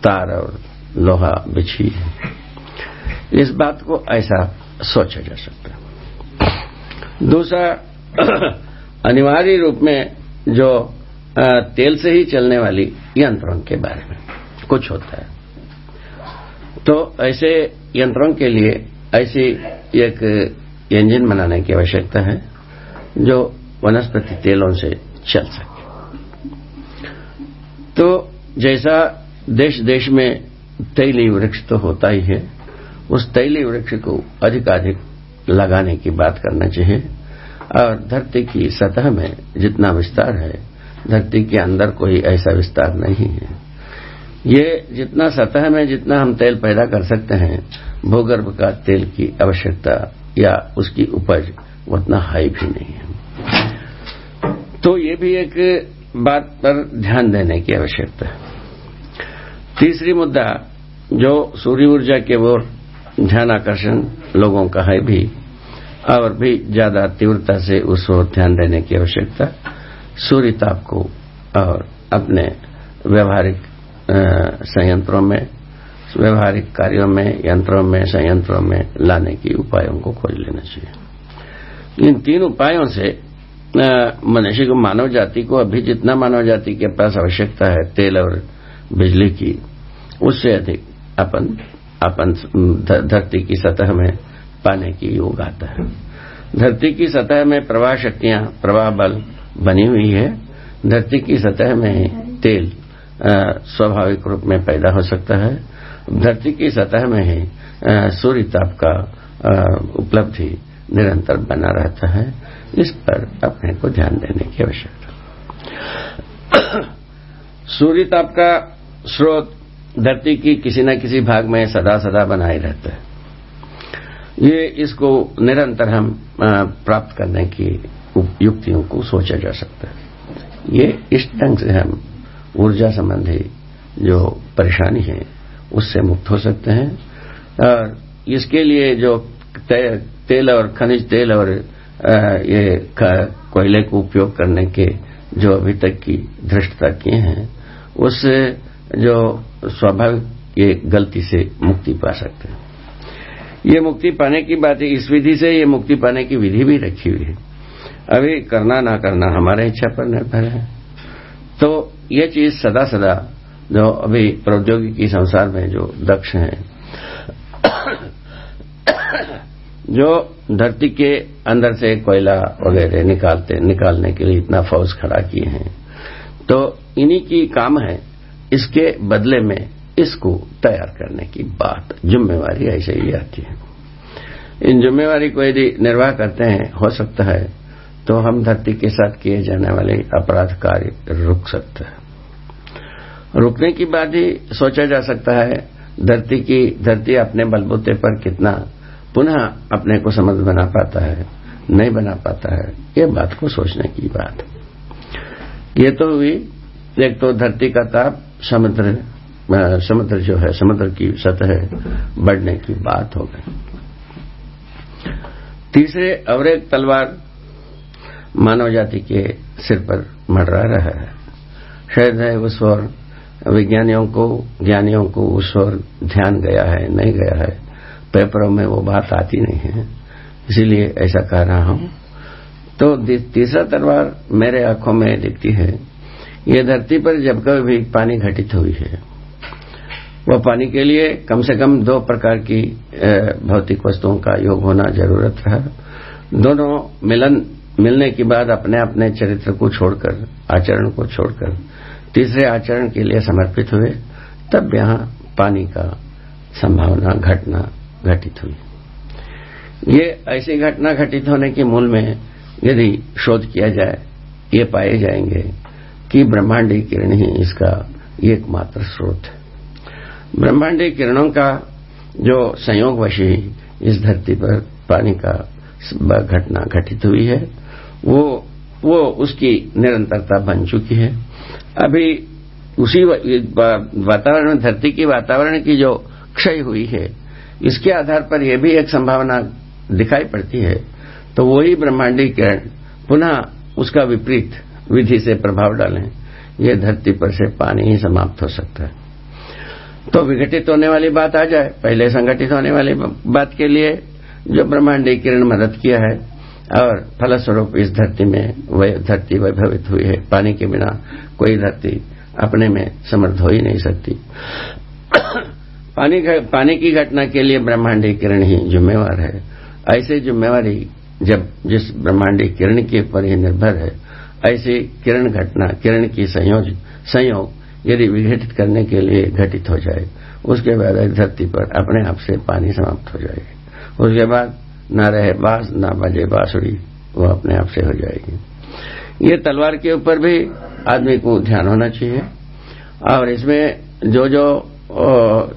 तार और लोहा बिछी है। इस बात को ऐसा सोचा जा सकता है। दूसरा, अनिवार्य रूप में जो तेल से ही चलने वाली यंत्रों के बारे में कुछ होता है। तो ऐसे यंत्रों के लिए ऐसी एक इंजन बनाने की आवश्यकता है, जो वनस्पति तेलों से चल सके। तो जैसा देश देश में तैली वृक्ष तो होता ही है, उस तैली वृक्ष को अधिकाधिक लगाने की बात करना चाहिए। और धरती की सतह में जितना विस्तार है, धरती के अंदर कोई ऐसा विस्तार नहीं है। ये जितना सतह में जितना हम तेल पैदा कर सकते हैं, भूगर्भ का तेल की आवश्यकता या उसकी उपज उतना हाई भी नहीं है। तो ये भी एक बात पर ध्यान देने की आवश्यकता है। तीसरी मुद्दा, जो सूर्य ऊर्जा के ओर ध्यान आकर्षण लोगों का है भी। और भी ज़्यादा तीव्रता से उस ओर ध्यान देने की आवश्यकता सूर्य ताप को और अपने व्यवहारिक संयंत्रों में, व्यवहारिक कार्यों में, यंत्रों में, संयंत्रों में लाने की उपायों को खोज लेना चाहिए। इन तीन उपायों से मनुष्य को मानव जाति को अभी जितना मानव जाति के पास आवश्यकता है, तेल और बिजली की, उससे अधिक अपन अपन धरती की सतह में पाने की योग आता है। धरती की सतह में प्रवाह शक्तियाँ, प्रवाह बल बनी हुई है। धरती की सतह में तेल स्वाभाविक रूप में पैदा हो सकता है। धरती की सतह में ही सूर्य ताप का उपलब्धि निरंतर बना रहता है। इस पर अपने को ध्यान देने की आवश्यकता सूर्य ताप का स्रोत धरती की किसी न किसी भाग में सदा सदा बनाए रहता है। ये इसको निरंतर हम प्राप्त करने की युक्तियों को सोचा जा सकता है। ये इस ढंग से हम ऊर्जा संबंधी जो परेशानी है, उससे मुक्त हो सकते हैं। और इसके लिए जो तेल और खनिज तेल और ये कोयले को उपयोग करने के जो अभी तक की धृष्टता किए हैं, उससे जो स्वाभाविक ये गलती से मुक्ति पा सकते हैं। ये मुक्ति पाने की बात है, इस विधि से ये मुक्ति पाने की विधि भी रखी हुई है। अभी करना ना करना हमारे इच्छा पर निर्भर है। तो ये चीज़ सदा सदा जो अभी प्रौद्योगिकी संसार में जो दक्ष हैं, जो धरती के अंदर से कोयला वगैरह निकालते, निकालने के लिए इतना फौज खड़ा किए हैं। तो इन्हीं की काम है इसके बदले में इसको तैयार करने की बात, जिम्मेवारी ऐसे ही आती है। इन जिम्मेवारी को यदि निर्वाह करते हैं, हो सकता है तो हम धरती के साथ किए जाने वाले अपराध कार्य रुक सकते हैं। रुकने की बात ही सोचा जा सकता है, धरती की, धरती अपने बलबूते पर कितना पुनः अपने को समझ बना पाता है, नहीं बना पाता है, ये बात को सोचने की बात। ये तो हुई, एक तो धरती का ताप समुद्र समुद्र जो है, समुद्र की सतह बढ़ने की बात हो गई। तीसरे एक तलवार मानव जाति के सिर पर मडरा रहा है। शायद है उस ओर विज्ञानियों को, ज्ञानियों को उस ओर ध्यान गया है, नहीं गया है। पेपरों में वो बात आती नहीं है। इसीलिए ऐसा कह रहा हूँ। तो तीसरा तलवार मेरे आँखों में दिखती है। ये धरती पर जब कभी भी पानी घटित हुई है, वह पानी के लिए कम से कम दो प्रकार की भौतिक वस्तुओं का योग होना ज़रूरत है। दोनों मिलन, मिलने के बाद अपने अपने चरित्र को छोड़कर, आचरण को छोड़कर, तीसरे आचरण के लिए समर्पित हुए, तब यहाँ पानी का संभावना घटना घटित हुई। ये ऐसी घटना घटित होने के मूल में यदि शोध किया जाए, ये पाए जाएँगे कि ब्रह्मांडी किरण ही इसका एकमात्र स्रोत है। ब्रह्मांडी किरणों का जो संयोग वशी इस धरती पर पानी का घटना घटित हुई है, वो वो उसकी निरंतरता बन चुकी है। अभी उसी वातावरण, धरती की वातावरण की जो क्षय हुई है, इसके आधार पर यह भी एक संभावना दिखाई पड़ती है तो वही ब्रह्मांडी किरण पुनः उसका विपरीत विधि से प्रभाव डालें, ये धरती पर से पानी ही समाप्त हो सकता है। तो विघटित होने वाली बात आ जाए, पहले संगठित होने वाली बात के लिए जो ब्रह्मांडी किरण मदद किया है, और फलस्वरूप इस धरती में वह धरती वैभवित हुई है, पानी के बिना कोई धरती अपने में समर्थ हो ही नहीं सकती। पानी पानी की घटना के लिए ब्रह्मांडी किरण ही जिम्मेवार है। ऐसी जिम्मेवारी जब जिस ब्रह्मांडी किरण के ऊपर ही निर्भर है ऐसी किरण घटना, किरण की संयोज, संयोग यदि विघटित करने के लिए घटित हो जाए, उसके बाद धरती पर अपने आप से पानी समाप्त हो जाएगी उसके बाद न रहे बास, न बजे बांसुरी, वो अपने आप से हो जाएगी। ये तलवार के ऊपर भी आदमी को ध्यान होना चाहिए। और इसमें जो जो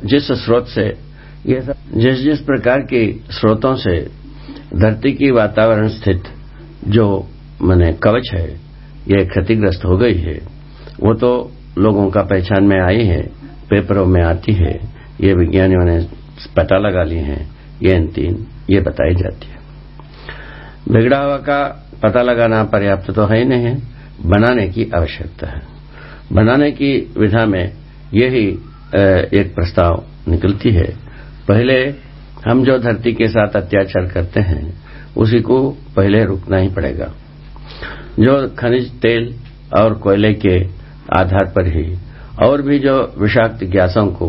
जिस स्रोत से, ये सब, जिस जिस प्रकार के स्रोतों से धरती की वातावरण स्थित जो, मैंने कवच है ये क्षतिग्रस्त हो गई है। वो तो लोगों का पहचान में आई है, पेपरों में आती है, ये विज्ञानियों ने पता लगा लिए हैं, ये इन तीन, ये बताई जाती है। बिगड़ा हुआ का पता लगाना पर्याप्त तो है ही नहीं है बनाने की आवश्यकता है। बनाने की विधा में यही एक प्रस्ताव निकलती है। पहले हम जो धरती के साथ अत्याचार करते हैं, उसी को पहले रुकना ही पड़ेगा। जो खनिज, तेल और कोयले के आधार पर ही, और भी जो विषाक्त गैसों को,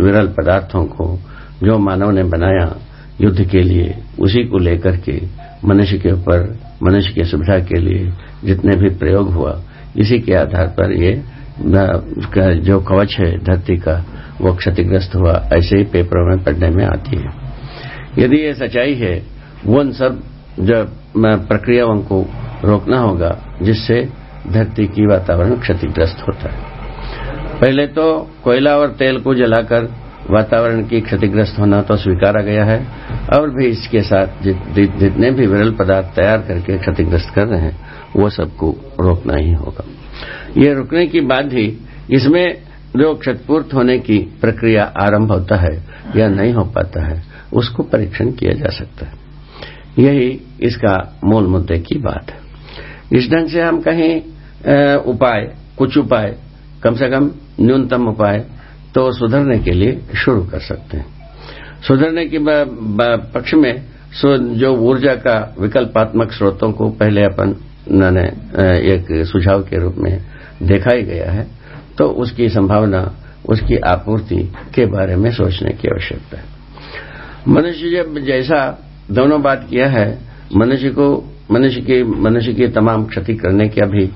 विरल पदार्थों को, जो मानव ने बनाया युद्ध के लिए, उसी को लेकर के मनुष्य के ऊपर, मनुष्य की सुविधा के लिए जितने भी प्रयोग हुआ, इसी के आधार पर ये जो कवच है, धरती का, वो क्षतिग्रस्त हुआ, ऐसे ही पेपरों में पढ़ने में आती है। यदि ये सच्चाई है, वो उन सब, जो प्रक्रियाओं को रोकना होगा, जिससे धरती की वातावरण क्षतिग्रस्त होता है। पहले तो कोयला और तेल को जलाकर वातावरण की क्षतिग्रस्त होना तो स्वीकारा गया है, और भी इसके साथ जितने भी विरल पदार्थ तैयार करके क्षतिग्रस्त कर रहे हैं, वो सबको रोकना ही होगा। ये रुकने की बाद ही इसमें जो क्षतपूर्त होने की प्रक्रिया आरंभ होता है या नहीं हो पाता है, उसको परीक्षण किया जा सकता है। यही इसका मूल मुद्दे की बात है। इस ढंग से हम कहीं उपाय, कुछ उपाय, कम से कम न्यूनतम उपाय तो सुधरने के लिए शुरू कर सकते हैं। सुधरने के पक्ष में जो ऊर्जा का विकल्पात्मक स्रोतों को पहले अपन ने एक सुझाव के रूप में देखा ही गया है तो उसकी संभावना, उसकी आपूर्ति के बारे में सोचने की आवश्यकता है। मनुष्य जब जैसा दोनों बात किया है, मनुष्य को मनुष्य की मनुष्य की तमाम क्षति करने का भी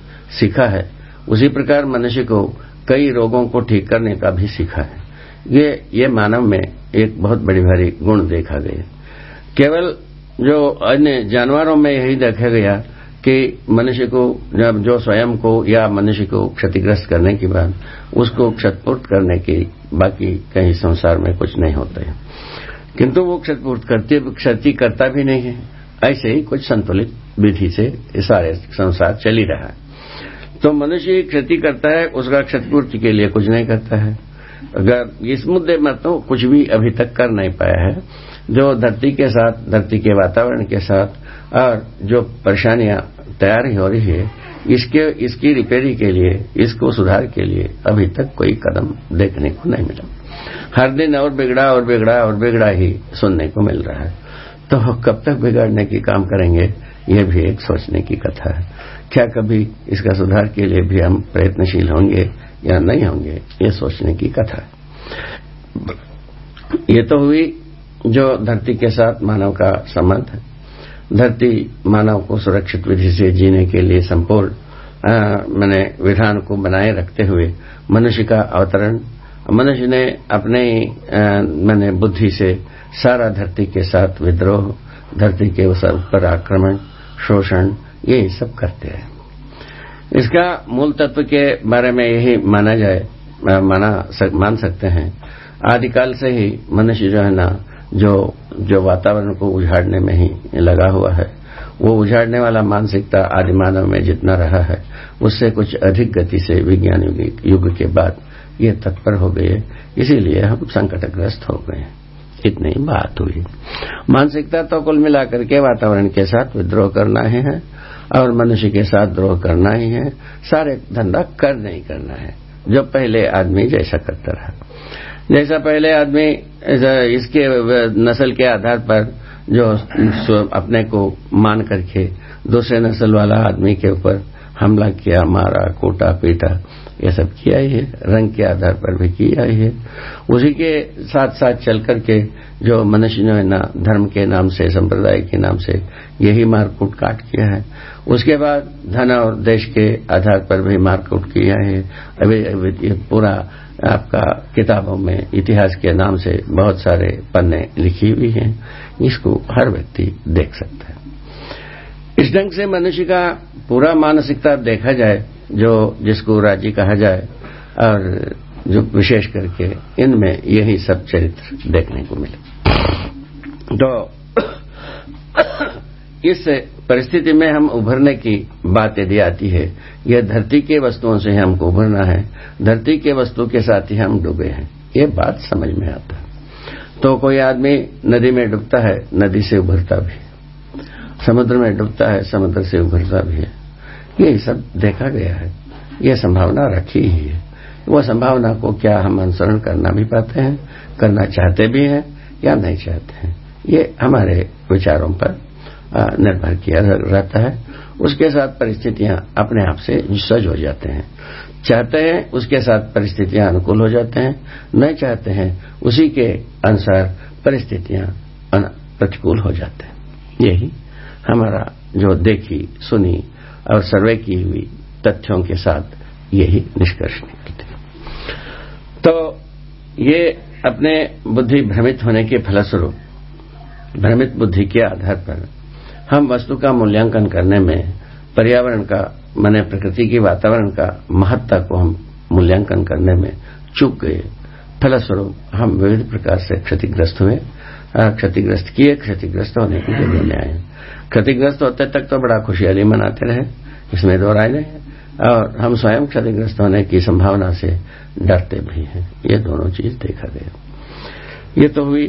सीखा है। उसी प्रकार मनुष्य को कई रोगों को ठीक करने का भी सीखा है। ये ये मानव में एक बहुत बड़ी भारी गुण देखा गया। केवल जो अन्य जानवरों में यही देखा गया कि मनुष्य को, जब जो स्वयं को या मनुष्य को क्षतिग्रस्त करने के बाद उसको क्षतपूर्त करने की बाकी कहीं संसार में कुछ नहीं होता है। किंतु वो क्षतपूर्त करते, क्षति करता भी नहीं है। ऐसे ही कुछ संतुलित विधि से सारे संसार चल ही रहा है। तो मनुष्य क्षति करता है, उसका क्षतिपूर्ति के लिए कुछ नहीं करता है। अगर इस मुद्दे में तो कुछ भी अभी तक कर नहीं पाया है। जो धरती के साथ, धरती के वातावरण के साथ, और जो परेशानियाँ तैयार हो रही है, इसके, इसकी रिपेयरी के लिए, इसको सुधार के लिए अभी तक कोई कदम देखने को नहीं मिला। हर दिन और बिगड़ा और बिगड़ा और बिगड़ा ही सुनने को मिल रहा है। तो कब तक बिगाड़ने की काम करेंगे? ये भी एक सोचने की कथा है। क्या कभी इसका सुधार के लिए भी हम प्रयत्नशील होंगे या नहीं होंगे, ये सोचने की कथा है। ये तो हुई जो धरती के साथ मानव का संबंध है। धरती मानव को सुरक्षित विधि से जीने के लिए संपूर्ण मैंने विधान को बनाए रखते हुए मनुष्य का अवतरण, मनुष्य ने अपने मैंने बुद्धि से सारा धरती के साथ विद्रोह, धरती के उस पर आक्रमण शोषण ये सब करते हैं। इसका मूल तत्व के बारे में यही माना जाए माना सक, मान सकते हैं। आदिकाल से ही मनुष्य जो है ना जो जो वातावरण को उजाड़ने में ही लगा हुआ है वो उजाड़ने वाला मानसिकता आदि मानव में जितना रहा है उससे कुछ अधिक गति से विज्ञान युग के बाद ये तत्पर हो गए इसीलिए हम संकटग्रस्त हो गए इतनी बात हुई। मानसिकता तो कुल मिलाकर के वातावरण के साथ विद्रोह करना ही है, और मनुष्य के साथ द्रोह करना ही है, सारे धंधा कर नहीं करना है, जो पहले आदमी जैसा करता रहा। जैसा पहले आदमी इसके नस्ल के आधार पर जो अपने को मान करके दूसरे नस्ल वाला आदमी के ऊपर हमला किया, मारा, कोटा, पीटा ये सब किया ही है रंग के आधार पर भी किया ही है। उसी के साथ साथ चल करके जो मनुष्य ने ना धर्म के नाम से संप्रदाय के नाम से यही मारकूट काट किया है। उसके बाद धन और देश के आधार पर भी मारकूट किया है। अभी, अभी पूरा आपका किताबों में इतिहास के नाम से बहुत सारे पन्ने लिखी हुई हैं। इसको हर व्यक्ति देख सकता है। इस ढंग से मनुष्य का पूरा मानसिकता देखा जाए जो जिसको राज़ी कहा जाए और जो विशेष करके इनमें यही सब चरित्र देखने को मिले। तो इस परिस्थिति में हम उभरने की बात यदि आती है, यह धरती के वस्तुओं से हमको उभरना है, धरती के वस्तु के साथ ही हम डूबे हैं, ये बात समझ में आता। है तो कोई आदमी नदी में डूबता है, नदी से उभरता भी। समुद्र में डूबता है, समुद्र से उभरता भी है। ये सब देखा गया है। ये संभावना रखी ही है। वो संभावना को क्या हम अनुसरण करना भी पाते हैं, करना चाहते भी हैं या नहीं चाहते हैं? ये हमारे विचारों पर निर्भर किया रहता है। उसके साथ परिस्थितियाँ अपने आप से सज हो जाते हैं। चाहते हैं, उसके साथ परिस्थितियाँ अनुकूल हो जाते हैं। नहीं चाहते हैं, उसी के अनुसार परिस्थितियाँ प्रतिकूल हो जाते हैं। यही हमारा जो देखी, सुनी और सर्वे की हुई तथ्यों के साथ यही निष्कर्ष निकलते तो ये अपने बुद्धि भ्रमित होने के फलस्वरूप, भ्रमित बुद्धि के आधार पर हम वस्तु का मूल्यांकन करने में पर्यावरण का, मैंने प्रकृति की वातावरण का महत्ता को हम मूल्यांकन करने में चूक गए। फलस्वरूप हम विविध प्रकार से क्षतिग्रस्त हुए क्षतिग्रस्त किए, क्षतिग्रस्त होने की जगह में आए क्षतिग्रस्त होते तक तो बड़ा खुशहाली मनाते रहे, इसमें दो राय नहीं और हम स्वयं क्षतिग्रस्त होने की संभावना से डरते भी हैं। ये दोनों चीज़ देखा गया। ये तो हुई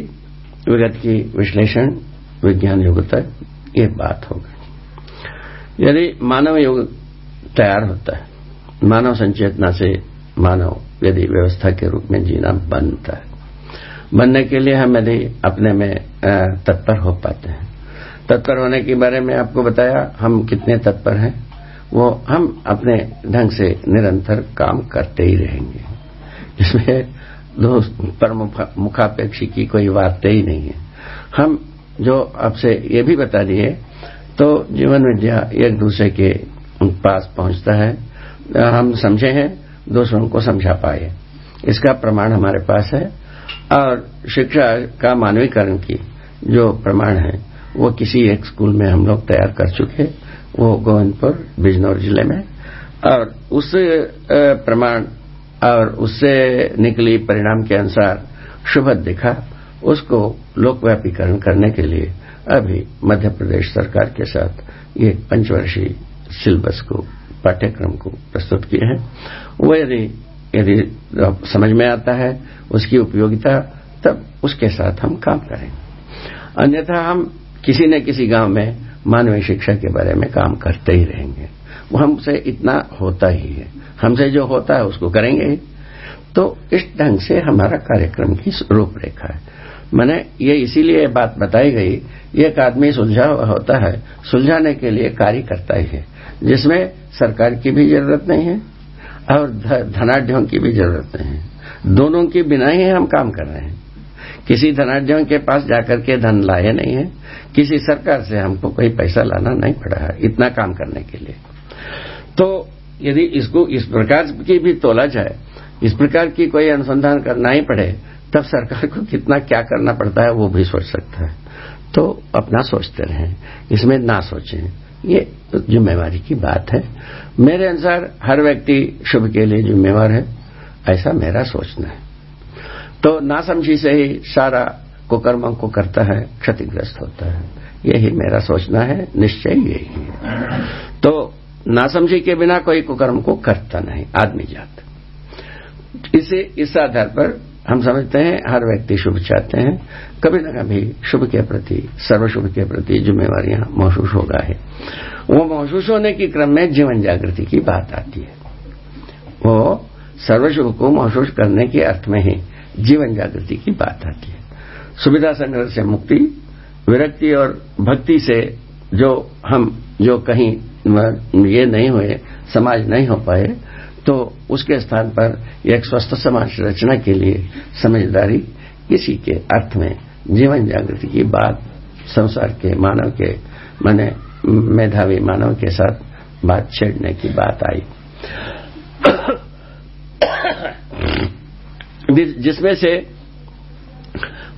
विगत की विश्लेषण, विज्ञान युग तक ये बात हो गई। यदि मानव युग तैयार होता है, मानव संचेतना से मानव यदि व्यवस्था के रूप में जीना बनता है, बनने के लिए हम यदि अपने में तत्पर हो पाते हैं तत्पर होने के बारे में आपको बताया, हम कितने तत्पर हैं। वो हम अपने ढंग से निरंतर काम करते ही रहेंगे। इसमें दो पर मुखापेक्षी की कोई बात ही नहीं है। हम जो आपसे ये भी बता दिए तो जीवन विद्या एक दूसरे के पास पहुँचता है। हम समझे हैं, दूसरों को समझा पाए। इसका प्रमाण हमारे पास है, और शिक्षा का मानवीकरण की जो प्रमाण है वो किसी एक स्कूल में हम लोग तैयार कर चुके वो गोविंदपुर, बिजनौर ज़िले में। और उस प्रमाण और उससे निकली परिणाम के अनुसार शुभ दिखा, उसको लोकव्यापीकरण करने के लिए अभी मध्य प्रदेश सरकार के साथ ये पंचवर्षीय सिलेबस को, पाठ्यक्रम को प्रस्तुत किए हैं। वो यदि यदि समझ में आता है, उसकी उपयोगिता, तब उसके साथ हम काम करें। अन्यथा हम किसी न किसी गाँव में मानवीय शिक्षा के बारे में काम करते ही रहेंगे। वो हमसे इतना होता ही है। हमसे जो होता है, उसको करेंगे ही। तो इस ढंग से हमारा कार्यक्रम की रूपरेखा है। मैंने ये इसीलिए बात बताई गई एक आदमी सुलझा होता है, सुलझाने के लिए कार्य करता ही है। जिसमें सरकार की भी ज़रूरत नहीं है और धनाढ़ों की भी ज़रूरत नहीं है। दोनों के बिना ही हम काम कर रहे हैं। किसी धनाढ़ के पास जाकर के धन लाए नहीं है। किसी सरकार से हमको कोई पैसा लाना नहीं पड़ा है, इतना काम करने के लिए। तो यदि इसको इस प्रकार की भी तोला जाए, इस प्रकार की कोई अनुसंधान करना ही पड़े, तब सरकार को कितना क्या करना पड़ता है वो भी सोच सकता है। तो अपना सोचते रहें, इसमें ना सोचें। ये जिम्मेवारी की बात है। मेरे अनुसार हर व्यक्ति शुभ के लिए जिम्मेवार है, ऐसा मेरा सोचना है। तो ना समझी से ही सारा कुकर्मों को करता है, क्षतिग्रस्त होता है। यही मेरा सोचना है, निश्चय यही है। तो नासमझी के बिना कोई कुकर्म को करता नहीं, आदमी जात। इसे इस आधार पर हम समझते हैं, हर व्यक्ति शुभ चाहते हैं। कभी न कभी शुभ के प्रति, सर्वशुभ के प्रति जिम्मेवारियाँ महसूस होगा है। वो महसूस होने के क्रम में जीवन जागृति की बात आती है। वो सर्वशुभ को महसूस करने के अर्थ में ही जीवन जागृति की बात आती है। सुविधा संग्रह से मुक्ति, विरक्ति और भक्ति से जो हम, जो कहीं ये नहीं हुए, समाज नहीं हो पाए तो उसके स्थान पर एक स्वस्थ समाज रचना के लिए समझदारी किसी के अर्थ में जीवन जागृति की बात, संसार के मानव के, माने मेधावी मानव के साथ बात छेड़ने की बात आई। जिसमें से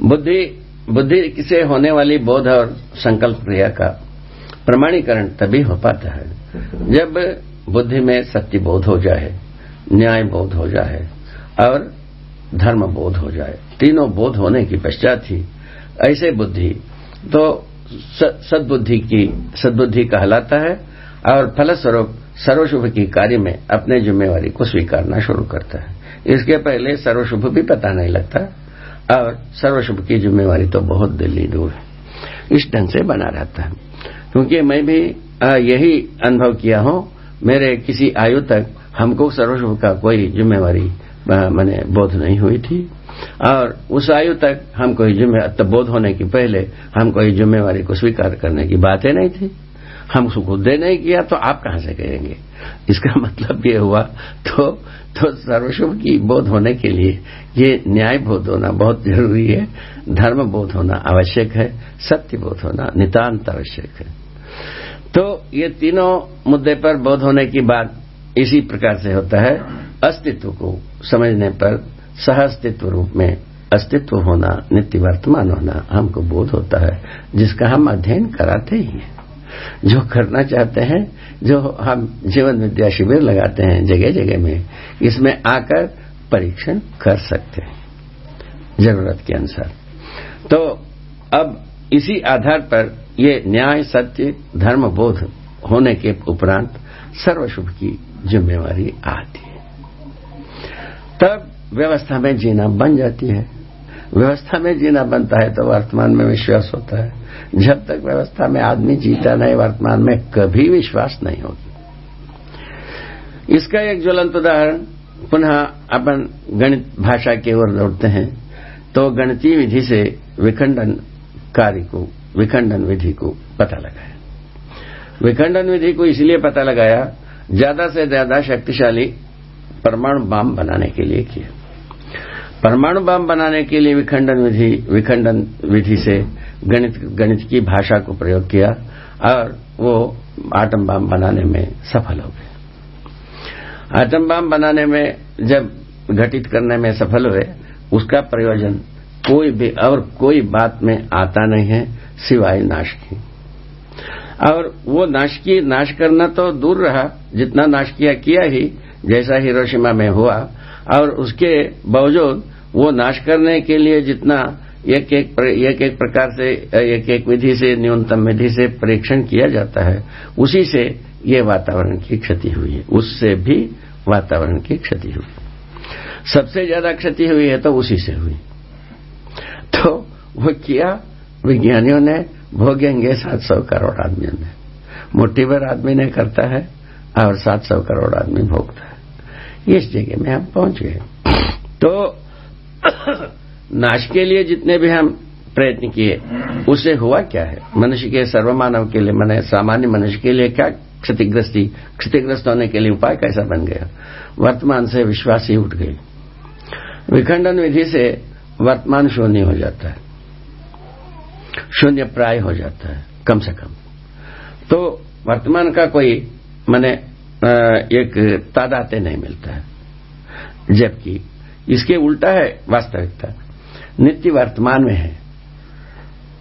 बुद्धि बुद्धि से होने वाली बोध और संकल्प क्रिया का प्रमाणीकरण तभी हो पाता है। जब बुद्धि में सत्य बोध हो जाए, न्याय बोध हो जाए और धर्म बोध हो जाए, तीनों बोध होने की पश्चात ही ऐसे बुद्धि तो सद्बुद्धि की, सद्बुद्धि कहलाता है और फलस्वरूप सर्वशुभ की कार्य में अपने जिम्मेवारी को स्वीकारना शुरू करता है। इसके पहले सर्वशुभ भी पता नहीं लगता। और सर्वशुभ की जिम्मेवारी तो बहुत दिल्ली दूर है। इस ढंग से बना रहता है। क्योंकि मैं भी यही अनुभव किया हूँ। मेरे किसी आयु तक हमको सर्वशुभ का कोई जिम्मेवारी मैंने बोध नहीं हुई थी। और उस आयु तक हम कोई जिम्मे बोध होने के पहले हम कोई जिम्मेवारी को स्वीकार करने की बातें नहीं थी। हम उसको दे नहीं किया तो आप कहाँ से करेंगे? इसका मतलब ये हुआ तो तो सर्वशुभ की बोध होने के लिए ये न्याय बोध होना बहुत ज़रूरी है। धर्म बोध होना आवश्यक है, सत्य बोध होना नितांत आवश्यक है। तो ये तीनों मुद्दे पर बोध होने की बात इसी प्रकार से होता है। अस्तित्व को समझने पर सह अस्तित्व रूप में अस्तित्व होना, नित्य वर्तमान होना हमको बोध होता है, जिसका हम अध्ययन कराते ही हैं। जो करना चाहते हैं, जो हम जीवन विद्या शिविर लगाते हैं जगह जगह में, इसमें आकर परीक्षण कर सकते हैं, ज़रूरत के अनुसार। तो अब इसी आधार पर ये न्याय, सत्य धर्म बोध होने के उपरांत सर्वशुभ की जिम्मेवारी आती है। तब व्यवस्था में जीना बन जाती है। व्यवस्था में जीना बनता है तो वर्तमान में विश्वास होता है। जब तक व्यवस्था में आदमी जीता नहीं, वर्तमान में कभी विश्वास नहीं होगी इसका एक ज्वलंत उदाहरण, पुनः अपन गणित भाषा की ओर लौटते हैं तो गणितीय विधि से विखंडन कार्य को, विखंडन विधि को पता लगाया। विखंडन विधि को इसलिए पता लगाया, ज़्यादा से ज़्यादा शक्तिशाली परमाणु बम बनाने के लिए किया। परमाणु बम बनाने के लिए विखंडन विधि विखंडन विधि से गणित गणित की भाषा को प्रयोग किया और वो आटम बम बनाने में सफल हो गए। आटम बम बनाने में जब घटित करने में सफल हुए, उसका प्रयोजन कोई भी और कोई बात में आता नहीं है, सिवाय नाश की। और वो नाश की, नाश करना तो दूर रहा, जितना नाश किया किया ही, जैसा हिरोशिमा में हुआ, और उसके बावजूद वो नाश करने के लिए जितना एक एक एक एक प्रकार से, एक एक विधि से, न्यूनतम विधि से परीक्षण किया जाता है, उसी से ये वातावरण की क्षति हुई है। उससे भी वातावरण की क्षति हुई। सबसे ज़्यादा क्षति हुई है तो उसी से हुई। तो वो किया, विज्ञानियों ने, भोगेंगे सात सौ करोड़ आदमियों ने। मुट्ठी भर आदमी ने करता है, और सात सौ करोड़ आदमी भोगता है। इस जगह में हम पहुँच गए। तो नाश के लिए जितने भी हम प्रयत्न किए उसे हुआ क्या है? मनुष्य के सर्वमानव के लिए, मैंने सामान्य मनुष्य के लिए क्या क्षतिग्रस्ती, क्षतिग्रस्त होने के लिए उपाय कैसा बन गया? वर्तमान से विश्वास ही उठ गई। विखंडन विधि से वर्तमान शून्य हो जाता है। शून्य प्राय हो जाता है, कम से कम। तो वर्तमान का कोई, मैंने एक तादाते नहीं मिलता है। जबकि इसके उल्टा है वास्तविकता। नित्य वर्तमान में है।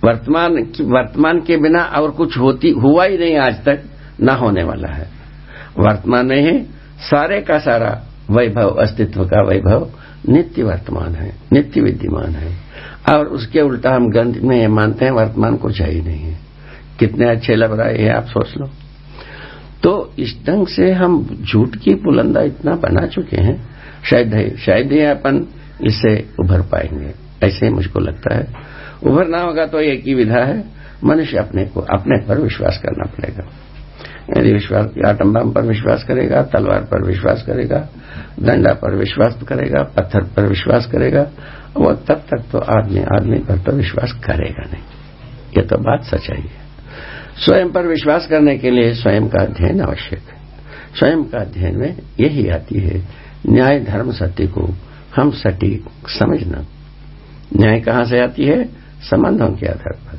वर्तमान वर्तमान के बिना और कुछ होती हुआ ही नहीं आज तक, न होने वाला है। वर्तमान में ही, सारे का सारा वैभव, अस्तित्व का वैभव नित्य वर्तमान है, नित्य विद्यमान है। और उसके उल्टा हम गंध में ये मानते हैं, वर्तमान को चाहिए नहीं है। कितने अच्छे लग रहा है ये आप सोच लो। तो इस ढंग से हम झूठ की बुलंदा इतना बना चुके हैं शायद शायद ही अपन इससे उभर पाएँगे। ऐसे ही मुझको लगता है। उभरना होगा तो एक ही विधा है, मनुष्य अपने को, अपने पर विश्वास करना पड़ेगा। यदि विश्वास आटम पर विश्वास करेगा, तलवार पर विश्वास करेगा, डंडा पर विश्वास करेगा, पत्थर पर विश्वास करेगा, वो तब तक तो आदमी आदमी पर तो विश्वास करेगा नहीं। ये तो बात सच्चाई है। स्वयं पर विश्वास करने के लिए स्वयं का अध्ययन आवश्यक है। स्वयं का अध्ययन में यही आती है न्याय धर्म सत्य को हम सटीक समझना। न्याय कहाँ से आती है? संबंधों के आधार पर।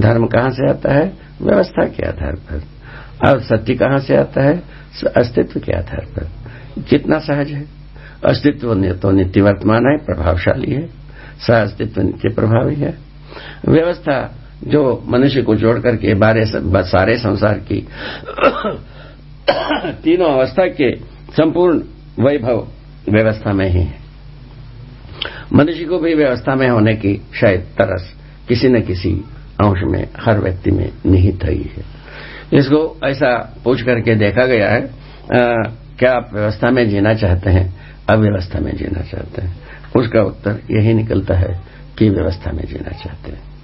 धर्म कहाँ से आता है? व्यवस्था के आधार पर। और सत्य कहाँ से आता है? अस्तित्व के आधार पर। कितना सहज है? अस्तित्व तो नित्य वर्तमान है, प्रभावशाली है। सह अस्तित्व नित्य प्रभावी है। व्यवस्था जो मनुष्य को जोड़ करके बारे सारे संसार की तीनों अवस्था के संपूर्ण वैभव व्यवस्था में ही है। मनुष्य को भी व्यवस्था में होने की शायद तरस किसी न किसी अंश में हर व्यक्ति में निहित ही है इसको ऐसा पूछ करके देखा गया है आ, क्या आप व्यवस्था में जीना चाहते हैं? अव्यवस्था में जीना चाहते हैं। उसका उत्तर यही निकलता है कि व्यवस्था में जीना चाहते हैं।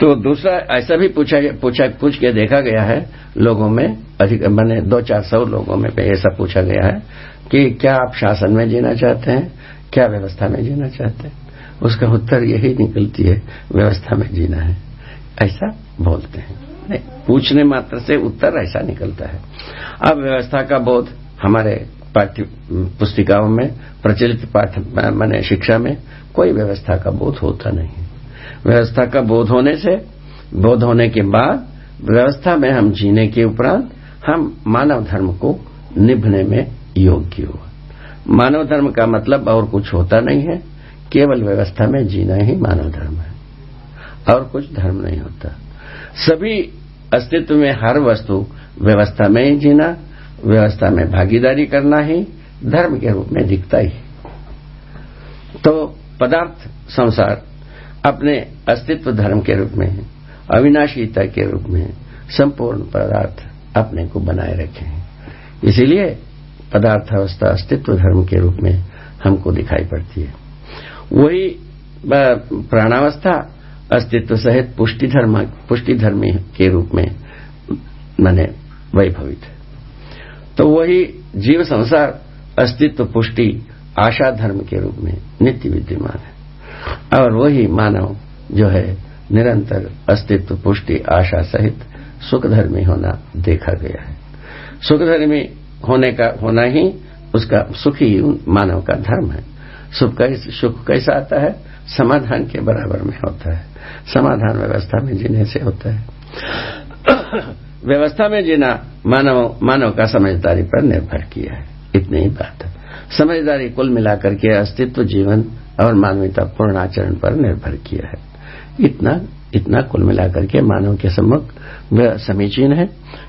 तो दूसरा, ऐसा भी पूछा पूछा, पूछ के देखा गया है, लोगों में, अधिक, मैंने दो चार सौ लोगों में ऐसा पूछा गया है, कि क्या आप शासन में जीना चाहते हैं? क्या व्यवस्था में जीना चाहते हैं? उसका उत्तर यही निकलती है, व्यवस्था में जीना है। ऐसा बोलते हैं। नहीं, पूछने मात्र से उत्तर ऐसा निकलता है। अब व्यवस्था का बोध हमारे पाठ्य, पुस्तिकाओं में, प्रचलित पाठ, मैंने शिक्षा में कोई व्यवस्था का बोध होता नहीं व्यवस्था का बोध होने से, बोध होने के बाद व्यवस्था में हम जीने के उपरांत हम मानव धर्म को निभने में योग्य हुआ। मानव धर्म का मतलब और कुछ होता नहीं है, केवल व्यवस्था में जीना ही मानव धर्म है, और कुछ धर्म नहीं होता। सभी अस्तित्व में हर वस्तु व्यवस्था में ही जीना, व्यवस्था में भागीदारी करना ही धर्म के रूप में दिखता ही। तो पदार्थ संसार अपने अस्तित्व धर्म के रूप में अविनाशीता के रूप में संपूर्ण पदार्थ अपने को बनाए रखे हैं। इसीलिए पदार्थ अवस्था अस्तित्व धर्म के रूप में हमको दिखाई पड़ती है। वही प्राणावस्था अस्तित्व सहित पुष्टि धर्म पुष्टि धर्म के रूप में मैंने वैभवित तो वही जीव संसार अस्तित्व पुष्टि आशा धर्म के रूप में नित्य विद्यमान है। और वही मानव जो है निरंतर अस्तित्व, पुष्टि, आशा सहित सुखधर्मी होना देखा गया है। सुखधर्मी होने का, होना ही उसका सुखी मानव का धर्म है। सुख सुख कैसा आता है? समाधान के बराबर में होता है। समाधान व्यवस्था में जीने से होता है। व्यवस्था में जीना मानव मानव का समझदारी पर निर्भर किया है। इतनी ही बात है। समझदारी कुल मिलाकर के अस्तित्व जीवन और मानवीयता पूर्ण आचरण पर निर्भर किया है। इतना इतना कुल मिलाकर के मानव के सम्मुख समीचीन है।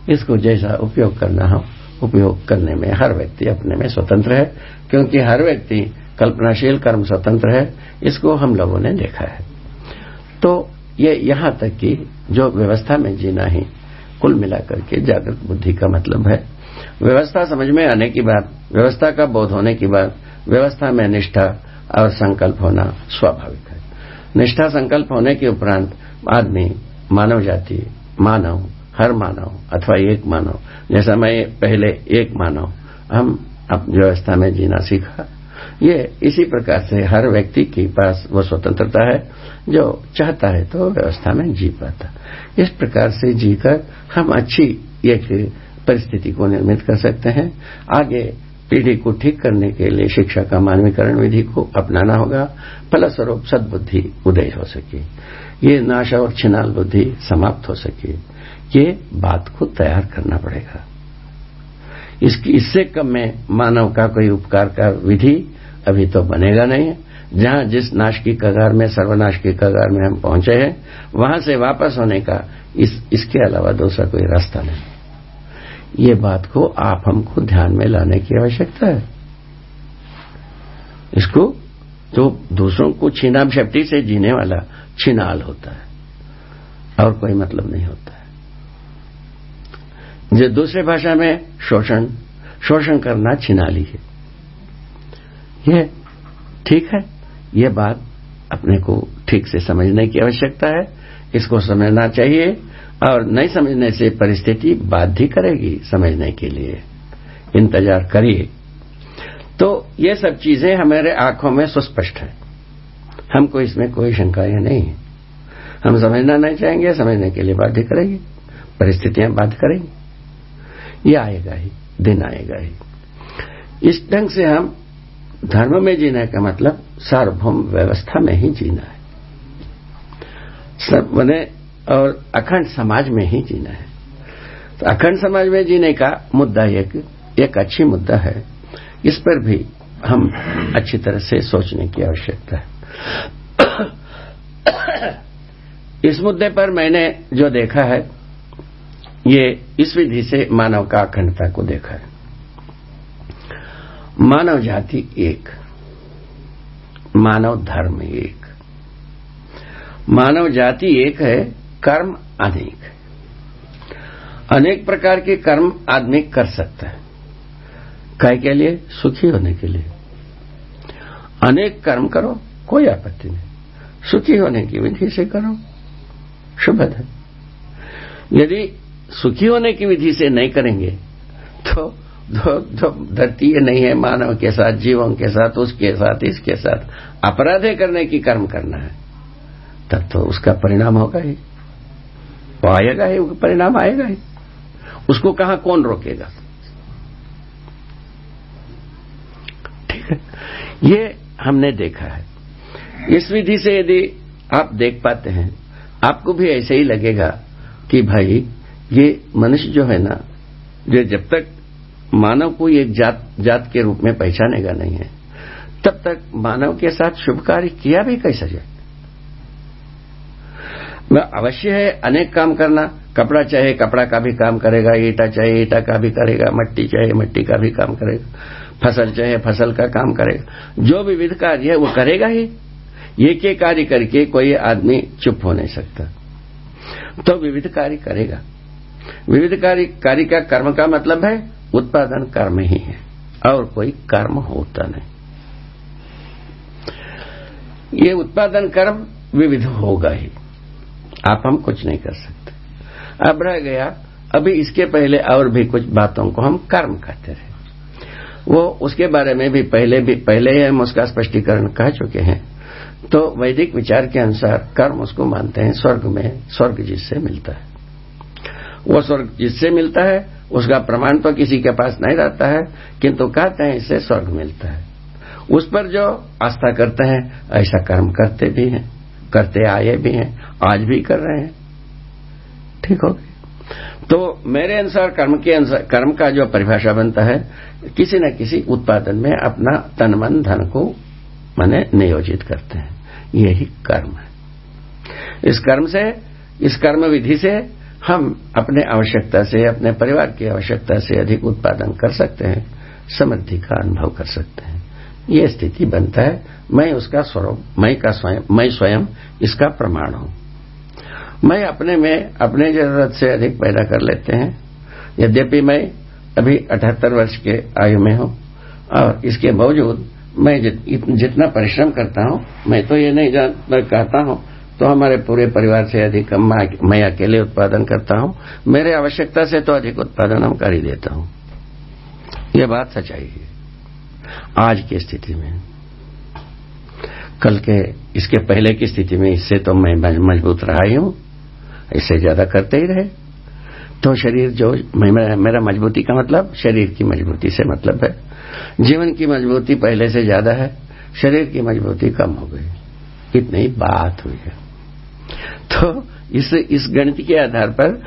इसको जैसा उपयोग करना हो, उपयोग करने में हर व्यक्ति अपने में स्वतंत्र है, क्योंकि हर व्यक्ति कल्पनाशील कर्म स्वतंत्र है, इसको हम लोगों ने देखा है। तो ये यहाँ तक कि जो व्यवस्था में जीना ही, कुल मिलाकर के जागृत बुद्धि का मतलब है। व्यवस्था समझ में आने की बात, व्यवस्था का बोध होने की बात, व्यवस्था में निष्ठा और संकल्प होना स्वाभाविक है। निष्ठा संकल्प होने के उपरांत आदमी मानव जाति, मानव, हर मानव अथवा एक मानव, जैसा मैं पहले एक मानव, हम अपनी व्यवस्था में जीना सीखा। ये इसी प्रकार से हर व्यक्ति के पास वो स्वतंत्रता है, जो चाहता है तो व्यवस्था में जी पाता। इस प्रकार से जीकर हम अच्छी एक परिस्थिति को निर्मित कर सकते हैं। आगे पीढ़ी को ठीक करने के लिए शिक्षा का मानवीकरण विधि को अपनाना होगा फलस्वरूप सदबुद्धि उदय हो सके। ये नाश और छिनाल बुद्धि समाप्त हो सके। ये बात को तैयार करना पड़ेगा। इसकी इससे कम में मानव का कोई उपकार का विधि अभी तो बनेगा नहीं। जहाँ जिस नाश की कगार में सर्वनाश की कगार में हम पहुँचे हैं वहाँ से वापस होने का इस, इसके अलावा दूसरा कोई रास्ता नहीं। ये बात को आप हमको ध्यान में लाने की आवश्यकता है। इसको तो दूसरों को छीना शक्ति से जीने वाला छिनाल होता है, और कोई मतलब नहीं होता है। जो दूसरे भाषा में शोषण शोषण करना छिनाली है। ये ठीक है, ये बात अपने को ठीक से समझने की आवश्यकता है, इसको समझना चाहिए। और नहीं समझने से परिस्थिति बाध्य करेगी समझने के लिए। इंतज़ार करिए। तो ये सब चीज़ें हमारे आँखों में सुस्पष्ट है। हमको इसमें कोई शंकाएँ नहीं है। हम समझना नहीं चाहेंगे, समझने के लिए बाध्य करेंगे। परिस्थितियाँ बाध्य करेंगी। ये आएगा ही, दिन आएगा ही। इस ढंग से हम धर्म में जीने का मतलब सार्वभौम व्यवस्था में ही जीना है। सब बने और अखंड समाज में ही जीना है। तो अखंड समाज में जीने का मुद्दा एक एक अच्छी मुद्दा है। इस पर भी हम अच्छी तरह से सोचने की आवश्यकता है। इस मुद्दे पर मैंने जो देखा है, ये इस विधि से मानव का अखंडता को देखा है। मानव जाति एक, मानव धर्म एक। मानव जाति एक है कर्म अनेक। है अनेक प्रकार के कर्म आदमी कर सकता है। काय के लिए? सुखी होने के लिए। अनेक कर्म करो, कोई आपत्ति नहीं। सुखी होने की विधि से करो। शुभ है। यदि सुखी होने की विधि से नहीं करेंगे तो धरती नहीं है मानव के साथ, जीवों के साथ, उसके साथ, इसके साथ। अपराधे करने की कर्म करना है, तब तो उसका परिणाम होगा ही। वो आएगा ही परिणाम आएगा ही। उसको कहा, कौन रोकेगा? ठीक है। ये हमने देखा है। इस विधि से यदि आप देख पाते हैं, आपको भी ऐसे ही लगेगा कि भाई, ये मनुष्य जो है ना जो जब तक मानव को एक जात जात के रूप में पहचानेगा नहीं है, तब तक मानव के साथ शुभ कार्य किया भी कैसा जाए? अवश्य है, अनेक काम करना। कपड़ा चाहे, कपड़ा का भी काम करेगा, ईटा चाहे, ईटा का भी करेगा, मट्टी चाहे, मट्टी का भी काम करेगा। फ़सल चाहे, फ़सल का काम करेगा। जो विविध कार्य है, वो करेगा ही। एक एक कार्य करके कोई आदमी चुप हो नहीं सकता। तो विविध कार्य करेगा। विविध कार्य कार्य का कर्म का मतलब है, उत्पादन कर्म ही है, और कोई कर्म होता नहीं। ये उत्पादन कर्म विविध होगा ही। आप हम कुछ नहीं कर सकते। अब रह गया, अभी इसके पहले और भी कुछ बातों को हम कर्म कहते रहे। वो उसके बारे में भी पहले भी, पहले ही हम उसका स्पष्टीकरण कह चुके हैं। तो वैदिक विचार के अनुसार कर्म उसको मानते हैं, स्वर्ग में, स्वर्ग जिससे मिलता है। वो स्वर्ग जिससे मिलता है, उसका प्रमाण तो किसी के पास नहीं रहता है, किंतु कहते हैं इससे स्वर्ग मिलता है। उस पर जो आस्था करते हैं, ऐसा कर्म करते भी हैं। करते आए भी हैं, आज भी कर रहे हैं। ठीक हो तो मेरे अनुसार कर्म के अनुसार, कर्म का जो परिभाषा बनता है, किसी न किसी उत्पादन में अपना तन मन धन को मैंने नियोजित करते हैं। यही कर्म है। इस कर्म से, इस कर्म विधि से हम अपने आवश्यकता से, अपने परिवार की आवश्यकता से अधिक उत्पादन कर सकते हैं, समृद्धि का अनुभव कर सकते हैं। ये स्थिति बनता है। मैं उसका स्वरूप मैं का स्वयं मैं स्वयं इसका प्रमाण हूँ। मैं अपने में अपने ज़रूरत से अधिक पैदा कर लेते हैं। यद्यपि मैं अभी अठहत्तर वर्ष के आयु में हूँ और इसके बावजूद मैं जित, जितना परिश्रम करता हूँ मैं तो ये नहीं जान मैं कहता हूँ तो हमारे पूरे परिवार से अधिक मैं अकेले उत्पादन करता हूँ। मेरे आवश्यकता से तो अधिक उत्पादन हम कर ही देता हूँ। यह बात सच्चाई है। आज की स्थिति में। कल के, इसके पहले की स्थिति में इससे तो मैं मज़बूत रहा ही हूँ। इससे ज़्यादा करते ही रहे। तो शरीर जो मेरा मजबूती का मतलब शरीर की मजबूती से मतलब है। जीवन की मजबूती पहले से ज़्यादा है, शरीर की मजबूती कम हो गई। इतनी बात हुई है। तो इस इस गणित के आधार पर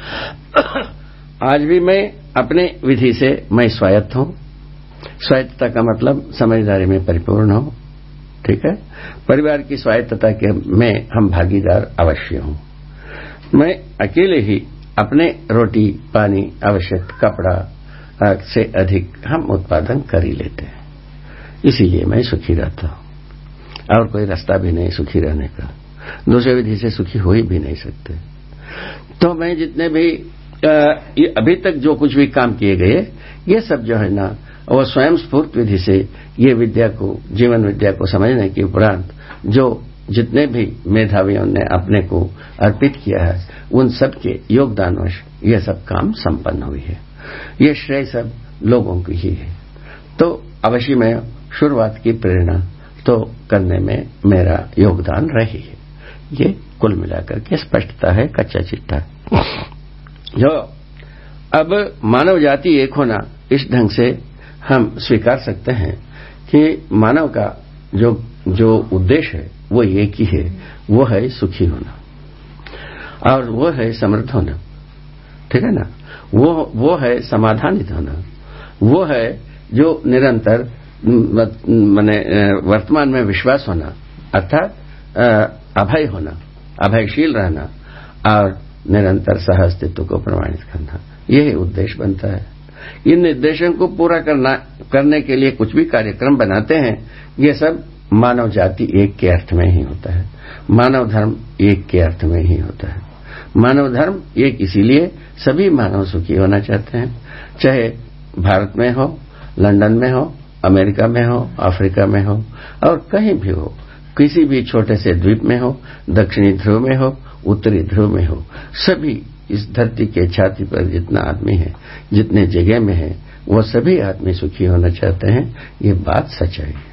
आज भी मैं अपने विधि से मैं स्वायत्त हूँ। स्वायत्तता का मतलब समझदारी में परिपूर्ण हो ठीक है? परिवार की स्वायत्तता के में हम भागीदार अवश्य हूँ। मैं अकेले ही अपने रोटी पानी आवश्यक कपड़ा से अधिक हम उत्पादन कर ही लेते हैं। इसीलिए मैं सुखी रहता हूँ। और कोई रास्ता भी नहीं सुखी रहने का। दूसरे विधि से सुखी हो ही भी नहीं सकते। तो मैं जितने भी आ, ये अभी तक जो कुछ भी काम किए गए ये सब जो है ना वो स्वयं स्फूर्त विधि से ये विद्या को जीवन विद्या को समझने के उपरांत जो जितने भी मेधावियों ने अपने को अर्पित किया है उन सब के योगदानवश यह सब काम संपन्न हुई है। ये श्रेय सब लोगों की ही है। तो अवश्य में शुरुआत की प्रेरणा तो करने में मेरा योगदान रही है। ये कुल मिलाकर के स्पष्टता है कच्चा चिट्ठा। जो अब मानव जाति एक होना इस ढंग से हम स्वीकार सकते हैं कि मानव का जो जो उद्देश्य है, वो एक ही है। वो है सुखी होना। और वो है समृद्ध होना। ठीक है ना? वो वो है समाधानित होना। वो है जो निरंतर, मैंने, वर्तमान में विश्वास होना, अर्थात अभय होना, अभयशील रहना, और निरंतर सह अस्तित्व को प्रमाणित करना। यही उद्देश्य बनता है। इन निर्देशों को पूरा करना, करने के लिए कुछ भी कार्यक्रम बनाते हैं, ये सब मानव जाति एक के अर्थ में ही होता है। मानव धर्म एक के अर्थ में ही होता है। मानव धर्म एक इसीलिए सभी मानव सुखी होना चाहते हैं। चाहे भारत में हो, लंदन में हो, अमेरिका में हो, अफ्रीका में हो, और कहीं भी हो, किसी भी छोटे से द्वीप में हो, दक्षिणी ध्रुव में हो, उत्तरी ध्रुव में हो, सभी इस धरती के छाती पर जितना आदमी है, जितने जगह में है वो सभी आदमी सुखी होना चाहते हैं, ये बात सच्चाई है।